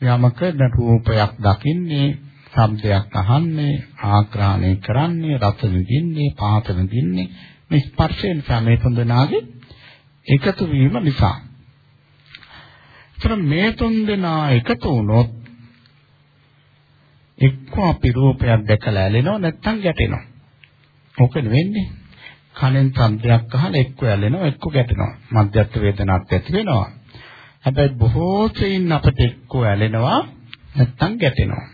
යමක රූපයක් දකින්නේ, ශබ්දයක් අහන්නේ, ආග්‍රහණය කරන්නේ, රස විඳින්නේ, පහත විඳින්නේ මේ ස්පර්ශය නිසා මේ තුන්දෙනාගේ එකතු වීම නිසා. ඒතර මේ තුන්දෙනා එකතු වුණොත් එක්ක අපි රූපයක් දැකලා ඇලෙනවා නැත්නම් ගැටෙනවා. ඕක නෙවෙන්නේ. කනෙන් සද්දයක් අහලා එක්ක ඇලෙනවා එක්ක ගැටෙනවා. මධ්‍යස්ථ වේදනාවක් ඇති වෙනවා. හැබැයි බොහෝ සෙයින් අපිට එක්ක ඇලෙනවා නැත්නම් ගැටෙනවා.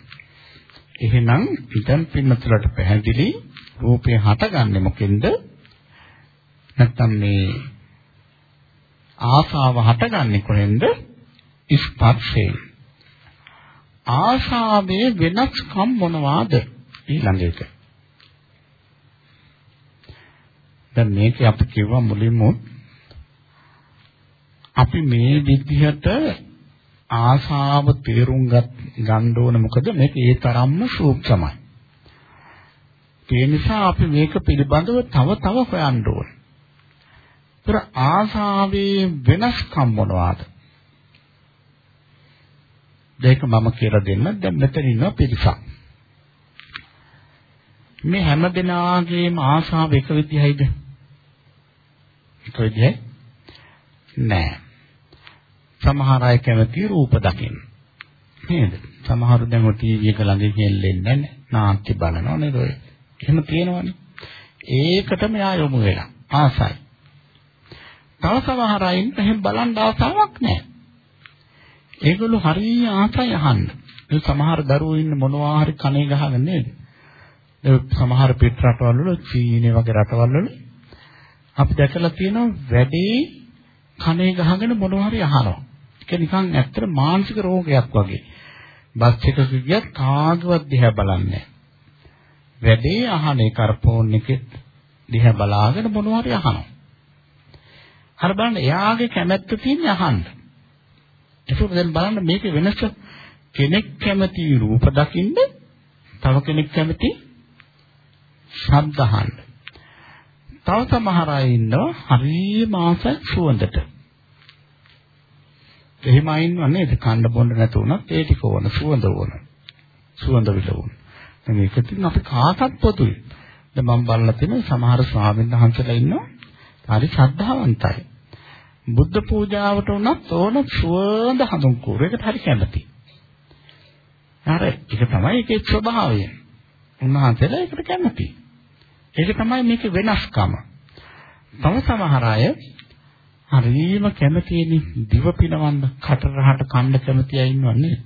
එහෙනම් ඉතින් පින්නතුලට පැහැදිලි රූපේ හටගන්නේ මොකෙන්ද? නැත්නම් මේ ආසාව හටගන්නේ කොහෙන්ද? ස්පර්ශයෙන්. ආශාවේ වෙනස්කම් මොනවාද ඊළඟ එක දැන් මේක අපි කිව්වා මුලින්ම අපි මේ විදිහට ආශාව තේරුම් ගන්න ඕන මොකද මේක ඒ තරම්ම සූක්ෂමයි ඒ නිසා අපි මේක පිළිබඳව තව තව හොයන්න ඕන. ඒතර ආශාවේ වෙනස්කම් මොනවාද? දෙක මම කියලා දෙන්න. දැන් මෙතන ඉන්න පිරිසක්. මේ හැම දිනාගේම ආශාව එක විදිහයිද? එක විදිහයි නෑ. සමහර අය කැමති රූප දකින්න. නේද? සමහරු දැන් ඔය ටීවී එක ළඟ ගෙල්ලෙන්නේ නැහැ. නාට්‍ය බලනවා නේද ඔය. එහෙම තියෙනවනේ. ඒකටම යා යොමු වෙලා ආසයි. තව සමහර අය ඉන්න එහෙම බලන් ආසාවක් නැහැ. ඒගොල්ලෝ හරිය ආසයි අහන්න. ඒ සමහර දරුවෝ ඉන්න මොනවා හරි කනේ ගහගෙන නේද? ඒ සමහර පිට රටවල් වල චීනේ වගේ රටවල් වල අපි දැකලා තියෙනවා වැඩි කනේ ගහගෙන මොනවා හරි අහනවා. ඒක නිකන් ඇත්තට මානසික රෝගයක් වගේ. බස් එකක ගියත් කාගවත් දිහා බලන්නේ වැඩේ අහන එක අර ෆෝන් එකේ දිහා බලාගෙන මොනවා හරි අහනවා. අර බලන්න එයාගේ කැමැත්ත තියෙන්නේ අහන්න. ඒක දැන් බලන්න මේකේ වෙනස කෙනෙක් කැමති රූප දකින්න තව කෙනෙක් කැමති ශබ්ද අහන්න. තව සමහර අය ඉන්නවා හරිම ආසයි සුවඳට. එහෙම අයින්ව නේද? කන්න බොන්න නැතු වුණත් ඒ ටික ඕන සුවඳ ඕන. සුවඳ විල ඕන. දැන් ඒක ඉතින් අපි කාටත් පොදුයි. දැන් මම බලලා තියෙන සමහර ස්වාමීන් වහන්සේලා ඉන්නවා හරි ශ්‍රද්ධාවන්තයි. බුද්ධ පූජාවට උනත් ඕන සුවඳ හඳුන් කෝරේකට හරි කැමති. අර ඒක තමයි ඒකේ ස්වභාවය. උන්වහන්සේලා ඒකට කැමති. ඒක තමයි මේකේ වෙනස්කම. තව සමහර අය හරිම කැමතිනේ දිව පිනවන්න කටරහට කන්න කැමති අය ඉන්නවන්නේ.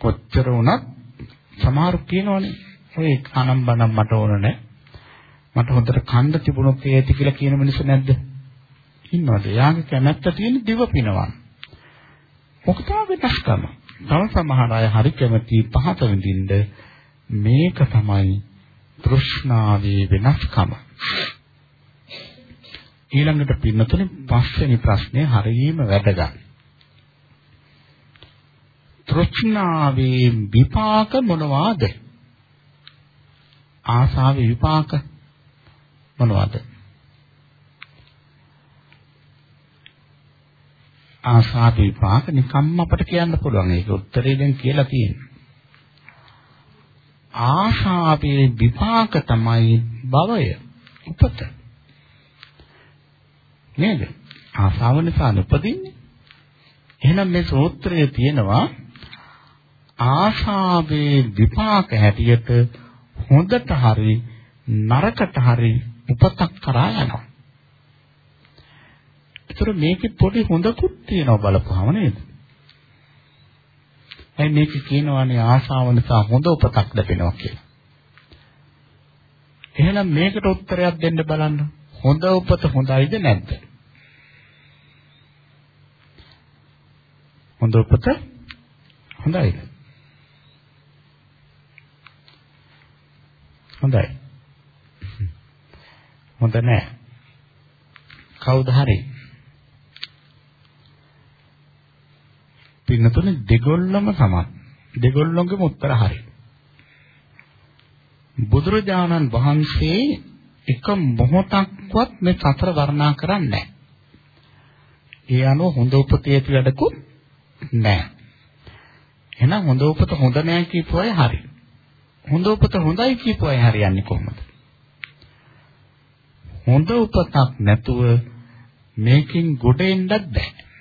කොච්චර වුණත් සමහරු කියනවනේ ඔය කනම් බනම් මට ඕන නැහැ. මට හොඳට කන්න තිබුණොත් ඒති කියලා කියන මිනිස්සු නැද්ද? ඉන්නවද? එයාගේ කැමැත්ත තියෙන දිව පිනවන්න. මොකද වෙනස්කම. තව සමහර අය හරි කැමති පහත විඳින්න මේක තමයි තෘෂ්ණාවේ වෙනස්කම. ඊළඟට පින්නතුනේ පස්වෙනි ප්‍රශ්නේ හරියම වැදගත්. තෘෂ්ණාවේ විපාක මොනවාද? ආසාවේ විපාක මොනවද? ආසාවේ විපාක නිකම්ම අපට කියන්න පුළුවන්. ඒක උත්තරේ දැන් කියලා තියෙනවා. ආශාවේ විපාක තමයි භවය උපත නේද ආශාව නිසා උපදින්නේ එහෙනම් මේ සූත්‍රයේ තියෙනවා ආශාවේ විපාක හැටියට හොඳට හරි නරකට හරි උපතක් කරා යනවා ඒතර මේකේ පොඩි හොඳකුත් තියෙනවා බලපුවම නේද ඇයි මේක කියනවානේ ආශාව නිසා හොඳ උපතක් ලැබෙනවා කියලා. එහෙනම් මේකට උත්තරයක් දෙන්න බලන්න. හොඳ උපත හොඳයිද නැද්ද? හොඳ උපත හොඳයිද? හොඳයි. හොඳ නැහැ. කවුද හරි පින්නතුනේ දෙගොල්ලම සමත්. දෙගොල්ලොන්ගේම උත්තර හරි. බුදුරජාණන් වහන්සේ එක මොහොතක්වත් මේ සතර වර්ණනා කරන්නේ නැහැ. ඒ අනුව හොඳ උපතේ ඇති වැඩකුත් නැහැ. එහෙනම් හොඳ උපත හොඳ නැහැ කියපු අය හරි. හොඳ උපත හොඳයි කියපු අය හරියන්නේ කොහොමද? හොඳ උපතක් නැතුව මේකෙන් ගොඩ එන්නත් බෑ.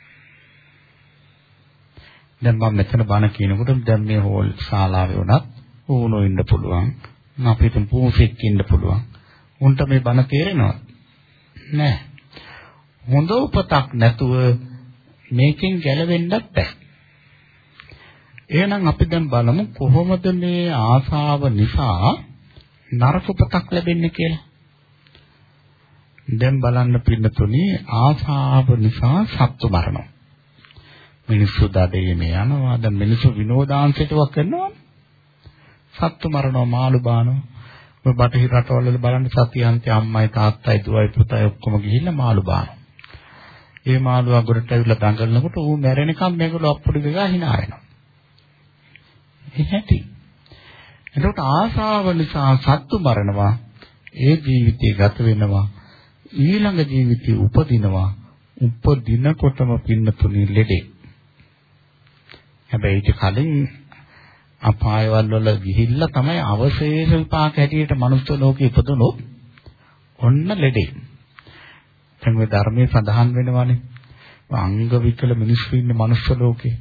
දැන් මම මෙතන බණ කියනකොට දැන් මේ හෝල් ශාලාවේ වුණත් ඌනෝ ඉන්න පුළුවන්. අපිට පූසෙක් ඉන්න පුළුවන්. උන්ට මේ බණ තේරෙනවද? නෑ. හොඳ උපතක් නැතුව මේකෙන් ගැලවෙන්නත් බෑ. එහෙනම් අපි දැන් බලමු කොහොමද මේ ආසාව නිසා නරක උපතක් ලැබෙන්නේ කියලා. දැන් බලන්න පින්නතුනි ආසාව නිසා සත්තු මරනවා. මිනිස්සු දඩේමේ යනවා. දැන් මිනිස්සු විනෝදාංශයටව කරනවා. සත්තු මරනවා මාළු බානවා. ඔය බටහිර රටවල වල බලන්න සතියන්තේ අම්මයි තාත්තයි දුවයි පුතයි ඔක්කොම ගිහිල්ලා මාළු බානවා. ඒ මාළුව අගොඩට ඇවිල්ලා දඟලනකොට ඌ මැරෙනකම් මේගොල්ලෝ අප්පුඩි ගා hina වෙනවා. ඒ හැටි. එතකොට ආසාව නිසා සත්තු මරනවා. ඒ ජීවිතේ ගත වෙනවා. ඊළඟ ජීවිතේ උපදිනවා. උපදිනකොටම පින්නතුනි ලෙඩේ. හැබැයි ඊට කලින් අපායවල වල ගිහිල්ලා තමයි අවශේෂ විපාක හැටියට මනුස්ස ලෝකෙ ඉපදුනොත් ඔන්න ලෙඩේ. දැන් මේ ධර්මයේ සඳහන් වෙනවානේ. අංග විකල මිනිස්සු ඉන්න මනුස්ස ලෝකේ.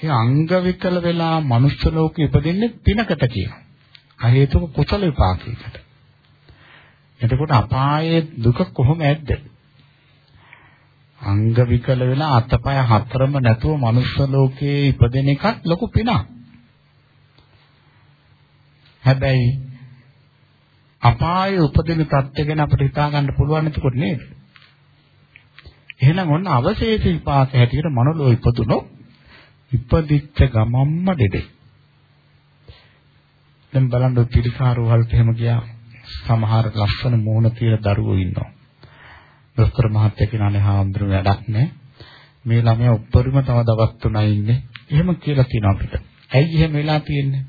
ඒ අංග විකල වෙලා මනුස්ස ලෝකෙ ඉපදෙන්නේ පිනකට කියනවා. අහේතුක කුසල විපාකයකට. එතකොට අපායේ දුක කොහොම ඇද්ද? අංග විකල වෙලා අතපය හතරම නැතුව මනුස්ස ලෝකයේ ඉපදෙන එකත් ලොකු පිනක්. හැබැයි අපායේ උපදින තත්ත්ව ගැන අපිට හිතා ගන්න පුළුවන් එතකොට නේද? එහෙනම් ඔන්න අවශේෂ විපාක හැටියට මනෝලෝ ඉපදුනොත් ඉපදිච්ච ගමම්ම දෙදේ. දැන් බලන්න පිළිකාරෝහල්ට එහෙම ගියා සමහර ලස්සන මෝහන තියන දරුවෝ ඉන්නවා. දොස්තර මහත්තයා කියන අනේ හාමුදුරුවෝ වැඩක් නැහැ. මේ ළමයා උඩරිම තව දවස් තුනයි ඉන්නේ. එහෙම කියලා කියනවා අපිට. ඇයි එහෙම වෙලා තියෙන්නේ?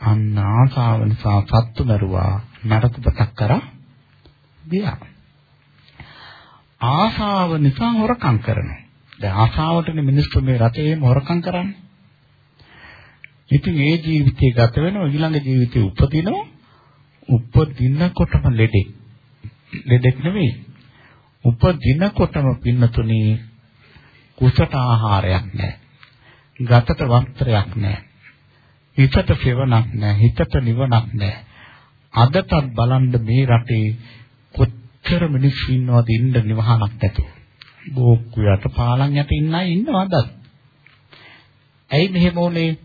අන්න ආසාව නිසා සත්තු මරුවා නරකපතක් කරා ගියා. ආසාව නිසා හොරකම් කරනවා. දැන් ආසාවටනේ මිනිස්සු මේ රටේම හොරකම් කරන්නේ. ඉතින් ඒ ජීවිතය ගත වෙනවා ඊළඟ ජීවිතේ උපදිනවා. උපදිනකොටම ලෙඩෙක්. ලෙඩෙක් නෙවෙයි උපදිනකොටම පින්නතුනි කුසට ආහාරයක් නැහැ. ගතට වස්ත්‍රයක් නැහැ. හිතට සෙවණක් නැහැ. හිතට නිවණක් නැහැ. අදටත් බලන්න මේ රටේ කොච්චර මිනිස්සු ඉන්නවද ඉන්න නිවහනක් නැතුව. බෝක්කු යට පාලම් යට ඉන්න අය ඉන්නවද? ඇයි මෙහෙම උනේ?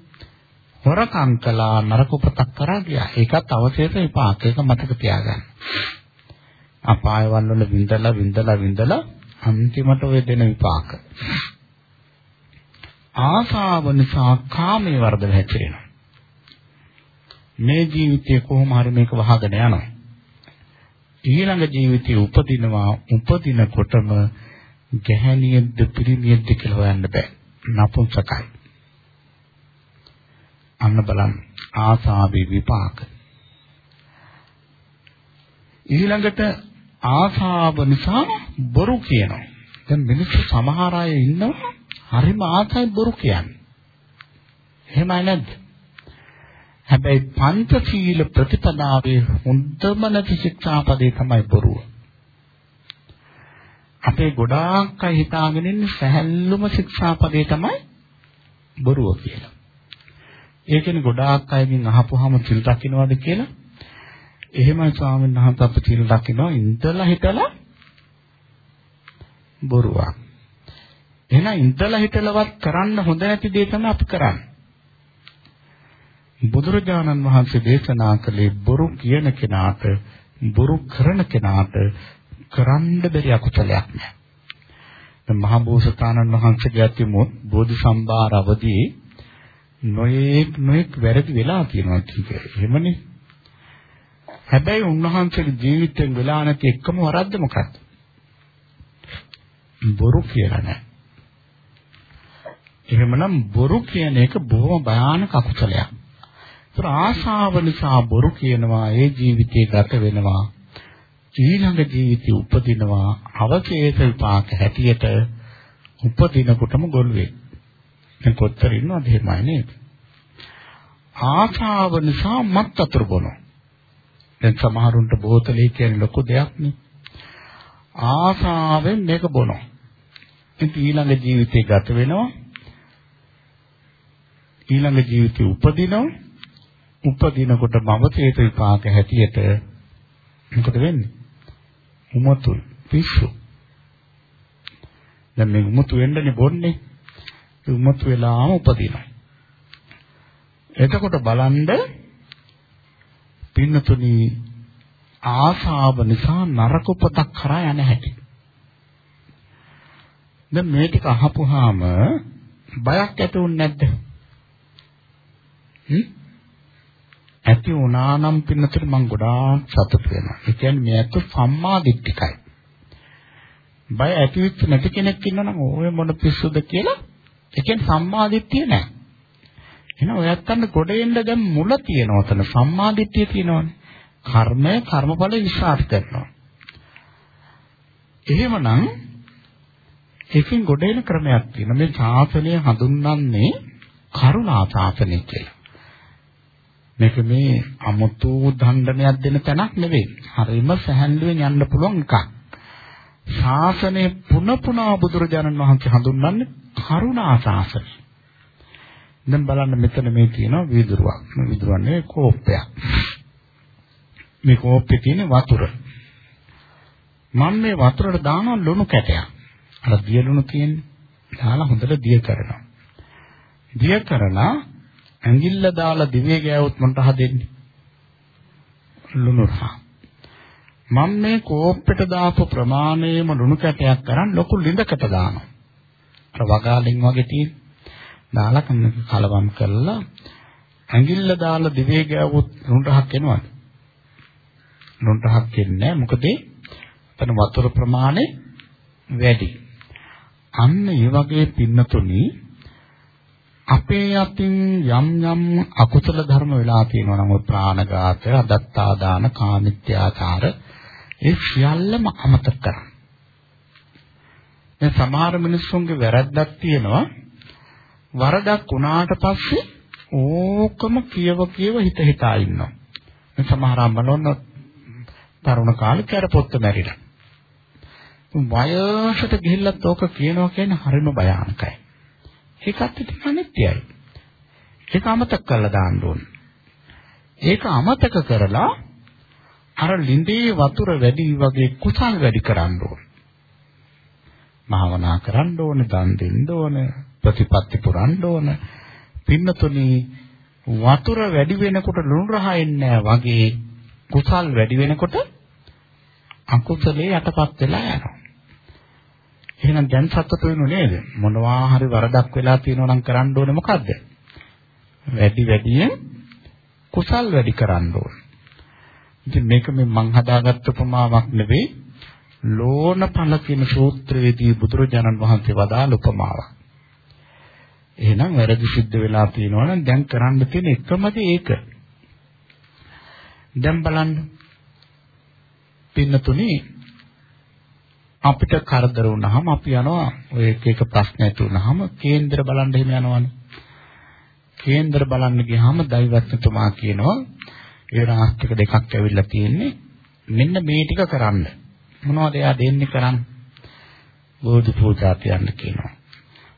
හොරකම් කළා නරක උපතක් කරා ගියා. ඒකත් අවශේෂ විපාක. ඒක මතක තියාගන්න. අපායවල වල විඳලා විඳලා විඳලා අන්තිමට ඔය දෙන විපාක. ආසාව නිසා කාමයේ වර්ධන හැතිරෙනවා. මේ ජීවිතේ කොහොම හරි මේක වහගෙන යනවා. ඊළඟ ජීවිතේ උපදිනවා උපදිනකොටම ගැහණියෙක්ද පිරිමියෙක්ද කියලා හොයන්න බෑ. නපුංසකයි. අන්න බලන්න ආසාවේ විපාක. ඊළඟට ආසාව නිසා බොරු කියනවා. දැන් මිනිස්සු සමහර අය ඉන්නවා හරිම ආසයි බොරු කියන්නේ. එහෙමයි නැද්ද? හැබැයි පංචශීල ප්‍රතිපදාවේ හොඳම නැති ශික්ෂාපදේ තමයි බොරුව. අපේ ගොඩාක් අය හිතාගෙන ඉන්නේ සැහැල්ලුම ශික්ෂාපදේ තමයි බොරුව කියලා. ඒ කියන්නේ ගොඩාක් අයගෙන් අහපුවාම සිල් රකින්නවද කියලා? එහෙමයි ස්වාමීන් වහන්සේ අපි සිල් රකින්නවා ඉඳලා හිටලා බොරුවක්. එහෙනම් ඉඳලා හිටලවත් කරන්න හොඳ නැති දේ තමයි අපි කරන්නේ. බුදුරජාණන් වහන්සේ දේශනා කළේ බොරු කියන කෙනාට බොරු කරන කෙනාට කරන්න බැරි අකුසලයක් නෑ. දැන් මහා බෝසතාණන් වහන්සේගේ අතිමුත් බෝධි සම්භාර අවදී නොයේක් නොයෙක් වැරදි වෙලා තියෙනවා කියන්නේ. එහෙමනේ. හැබැයි උන්වහන්සේගේ ජීවිතෙන් වෙලා නැති එකම වරද්ද මොකක්ද? බොරු කියලා නෑ. එහෙමනම් බොරු කියන එක බොහොම භයානක අකුසලයක්. ඒතර ආශාව නිසා බොරු කියනවා ඒ ජීවිතේ ගත වෙනවා. ඊළඟ ජීවිතේ උපදිනවා අවශේෂ විපාක හැටියට උපදිනකොටම ගොළුවේ. දැන් කොච්චර ඉන්නවද එහෙමයි නේද? ආශාව නිසා මත් අතුරු බොනවා. දැන් සමහරුන්ට බෝතලේ කියන්නේ ලොකු දෙයක් නේ. ආශාවෙන් මේක බොනවා. ඉතින් ඊළඟ ජීවිතේ ගත වෙනවා. ඊළඟ ජීවිතේ උපදිනවා. උපදිනකොට මවතේත විපාක හැටියට මොකද වෙන්නේ? උමතු පිස්සු. දැන් මේ උමතු වෙන්නනේ බොන්නේ. ඒ උමතු වෙලාම උපදිනවා. එතකොට බලන්න පින්නතුනි ආසාව නිසා නරක උපතක් කරා යන හැටි. දැන් මේ ටික අහපුවාම බයක් ඇති වුනේ නැද්ද? හ්ම්? ඇති වුණා නම් පින්නතර මම ගොඩාක් සතුටු වෙනවා. ඒ කියන්නේ මේ ඇත්ත සම්මා දිට්ඨිකයි. බය ඇති වෙච්ච නැති කෙනෙක් ඉන්නනම් ඔය මොන පිස්සුද කියලා ඒ කියන්නේ සම්මා දිට්ඨිය නැහැ. එහෙනම් ඔයත් අන්න ගොඩ එන්න දැන් මුල තියෙනවා තන සම්මා දිට්ඨිය තියෙනවානේ. කර්මය කර්මඵල විශ්වාස කරනවා. එහෙමනම් ඒකෙන් ගොඩ එන ක්‍රමයක් තියෙනවා. මේ ශාසනය හඳුන්වන්නේ කරුණා ශාසනය කියලා. මේක මේ අමුතු දණ්ඩනයක් දෙන තැනක් නෙවෙයි. හරිම සැහැල්ලුවෙන් යන්න පුළුවන් එකක්. ශාසනය පුන පුනා බුදුරජාණන් වහන්සේ හඳුන්වන්නේ කරුණා ශාසනය. දැන් බලන්න මෙතන මේ තියෙන වීදුරුවක්. මේ වීදුරුවක් නෙවෙයි කෝප්පයක්. මේ කෝප්පේ තියෙන වතුර. මම මේ වතුරට දානවා ලුණු කැටයක්. අර දිය ලුණු තියෙන්නේ. දාලා හොඳට දිය කරනවා. දිය කරලා ඇඟිල්ල දාලා දිවේ ගෑවොත් මොනට හදෙන්නේ? ලුණු රහ. මම මේ කෝප්පෙට දාපු ප්‍රමාණයම ලුණු කැටයක් කරන් ලොකු ලිඳකට දානවා. අර වගාලින් වගේ තියෙන. දාලා කලවම් කරලා ඇඟිල්ල දාලා දිවේ ගෑවොත් ලුණු රහක් එනවද? ලුණු රහක් එන්නේ නැහැ. මොකද එතන වතුර ප්‍රමාණය වැඩි. අන්න ඒ වගේ පින්නතුණී අපේ අතින් යම් යම් අකුසල ධර්ම වෙලා තියෙනවා නම් ප්‍රාණඝාත, අදත්තාදාන, කාමිත්‍යාචාර ඒ සියල්ලම අමතක කරන්න. දැන් සමහර මිනිස්සුන්ගේ වැරද්දක් තියෙනවා. වරදක් වුණාට පස්සේ ඕකම කියව කියව හිත හිතා ඉන්නවා. දැන් සමහර අම්මලොන්න තරුණ කාලේ කැරපොත්ත මැරිලා. වයසට ගිහිල්ලත් ඕක කියනවා කියන්නේ හරිම භයානකයි. ඒකත් ඉතින් අනිත්‍යයි. ඒක අමතක කරලා දාන්න ඕනේ. ඒක අමතක කරලා අර ලිඳේ වතුර වැඩි වගේ කුසල් වැඩි කරන්න ඕනේ. භාවනා කරන්න ඕනේ, දන් දෙන්න ඕනේ, ප්‍රතිපත්ති පුරන්න ඕනේ. පින්නතුනි වතුර වැඩි වෙනකොට ලුණු රහ එන්නේ වගේ කුසල් වැඩි වෙනකොට අකුසලේ යටපත් වෙලා යනවා. එහෙනම් දැන් සතුට වෙනු නේද? මොනවා හරි වරදක් වෙලා තියෙනවා නම් කරන්න ඕනේ මොකද්ද? වැඩි වැඩියෙන් කුසල් වැඩි කරන්න ඕනේ. ඉතින් මේක මේ මං හදාගත්ත උපමාවක් නෙවෙයි. ලෝණඵල කියන සූත්‍රයේදී බුදුරජාණන් වහන්සේ වදාළ උපමාවක්. එහෙනම් වැරදි සිද්ධ වෙලා තියෙනවා නම් දැන් කරන්න තියෙන එකම දේ ඒක. දැන් බලන්න. පින්නතුනේ අපිට කරදර වුණාම අපි යනවා ඔය එක එක ප්‍රශ්න ඇති වුණාම කේන්දර බලන්න එහෙම යනවනේ. කේන්දර බලන්න ගියාම දෛවත්තුමා කියනවා ඒ රාස්තික දෙකක් ඇවිල්ලා තියෙන්නේ මෙන්න මේ ටික කරන්න. මොනවද එයා දෙන්නේ කරන්න? බෝධි පූජා තියන්න කියනවා.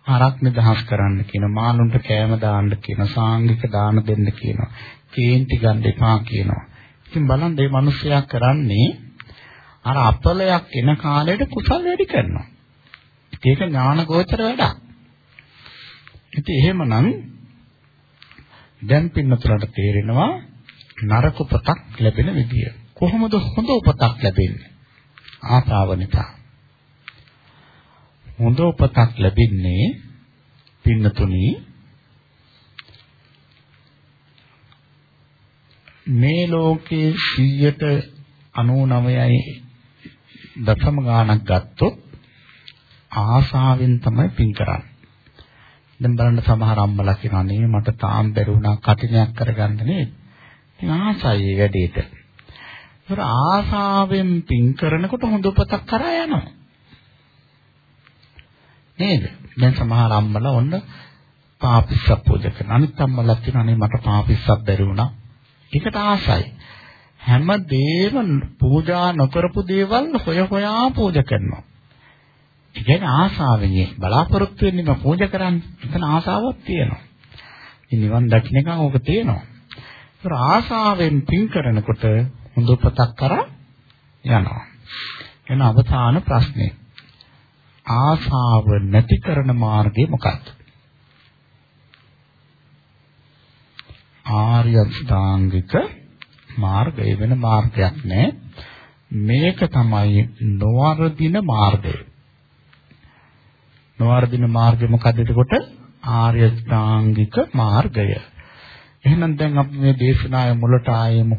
හරක් නිදහස් කරන්න කියන මානුන්ට කෑම දාන්න කියන සාංගික දාන දෙන්න කියනවා. කේන්ති ගන්න එපා කියනවා. ඉතින් බලන්න මේ මිනිස්සයා කරන්නේ අර අපලයක් එන කාලෙට කුසල් වැඩි කරනවා. ඒක ඥානගෝචර වැඩක්. ඉතින් එහෙමනම් දැන් පින්නතුලට තේරෙනවා නරක උපතක් ලැබෙන විදිය. කොහොමද හොඳ උපතක් ලැබෙන්නේ? ආසාව නිසා. හොඳ උපතක් ලැබෙන්නේ පින්නතුනි මේ ලෝකයේ 199යි දශම ගාණක් ගත්තොත් ආසාවෙන් තමයි පින් කරන්නේ. දැන් බලන්න සමහර අම්මලා කියනවා නේ මට තාම බැරි වුණා කටිනයක් කරගන්න නේද? ඉතින් ආසයි ඒ වැඩේට. ඒතර ආසාවෙන් පින් කරනකොට හොඳ උපතක් කරා යනවා. නේද? දැන් සමහර අම්මලා ඔන්න පාපිස්සක් පූජා කරන. අනිත් අම්මලා කියනවා නේ මට පාපිස්සක් බැරි වුණා. ඒකට ආසයි. හැම දෙයක්ම පූජා නොකරපු දේවල් හොය හොයා පූජා කරනවා. ඒ කියන්නේ ආසාවෙන් බලාපොරොත්තු වෙන්නේ මම පූජා කරන්නේ. එතන ආසාවක් තියෙනවා. ඉතින් නිවන් දකින්න එක ඕක තියෙනවා. ඒතර ආසාවෙන් පින් කරනකොට හොඳ උපතක් කරා යනවා. එන අවසාන ප්‍රශ්නේ. ආසාව නැති කරන මාර්ගය මොකක්ද? ආර්ය අෂ්ටාංගික මාර්ගය වෙන මාර්ගයක් නෑ. මේක තමයි නොවර්ධින මාර්ගය. නොවර්ධින මාර්ගය මොකද්ද එතකොට? ආර්ය ශ්‍රාංගික මාර්ගය. එහෙනම් දැන් අපි මේ දේශනාවේ මුලට ආයෙමු.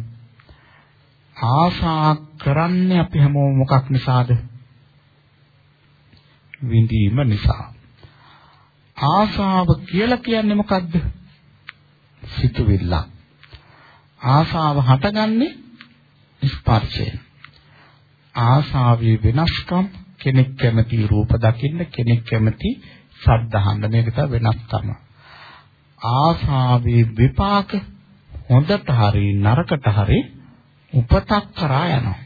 ආශා කරන්නේ අපි හැමෝම මොකක් නිසාද? විඳීම නිසා. ආශාව කියලා කියන්නේ මොකද්ද? සිතුවිල්ලක්. ආසාව හටගන්නේ ස්පර්ශයෙන්. ආසාවේ වෙනස්කම් කෙනෙක් කැමති රූප දකින්න කෙනෙක් කැමති ශබ්ද අහන්න මේක තමයි වෙනස්කම. ආසාවේ විපාක හොඳට හරි නරකට හරි උපතක් කරා යනවා.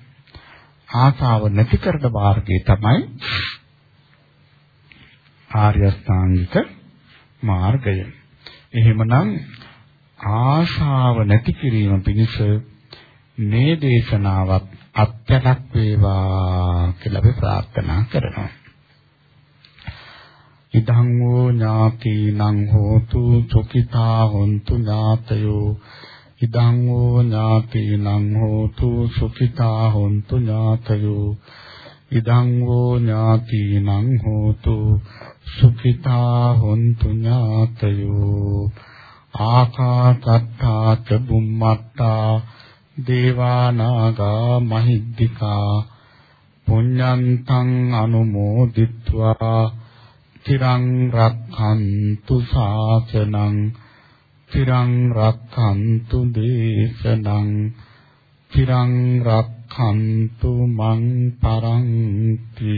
ආසාව නැති කරන මාර්ගය තමයි ආර්ය අෂ්ටාංගික මාර්ගය. එහෙමනම් ආශාව නැති කිරීම පිණිස මේ දේශනාවත් අත්‍යලක් වේවා කියලා අපි ප්‍රාර්ථනා කරනවා. ඉදං වූ ඥාතිනං හෝතු සුඛිතා හොන්තු ඥාතයෝ ඉදං වූ ඥාතිනං හෝතු සුඛිතා හොන්තු ඥාතයෝ ඉදං වූ ඥාතිනං හෝතු සුඛිතා හොන්තු ඥාතයෝ ආකාසත්තා ච බුම්මත්තා දේවානාගා මහිද්దికා පුඤ්ඤන්තං අනුමෝදිත්වා තිරං රක්ඛන්තු ශාසනං තිරං රක්ඛන්තු දේශනං තිරං රක්ඛන්තු මං පරන්ති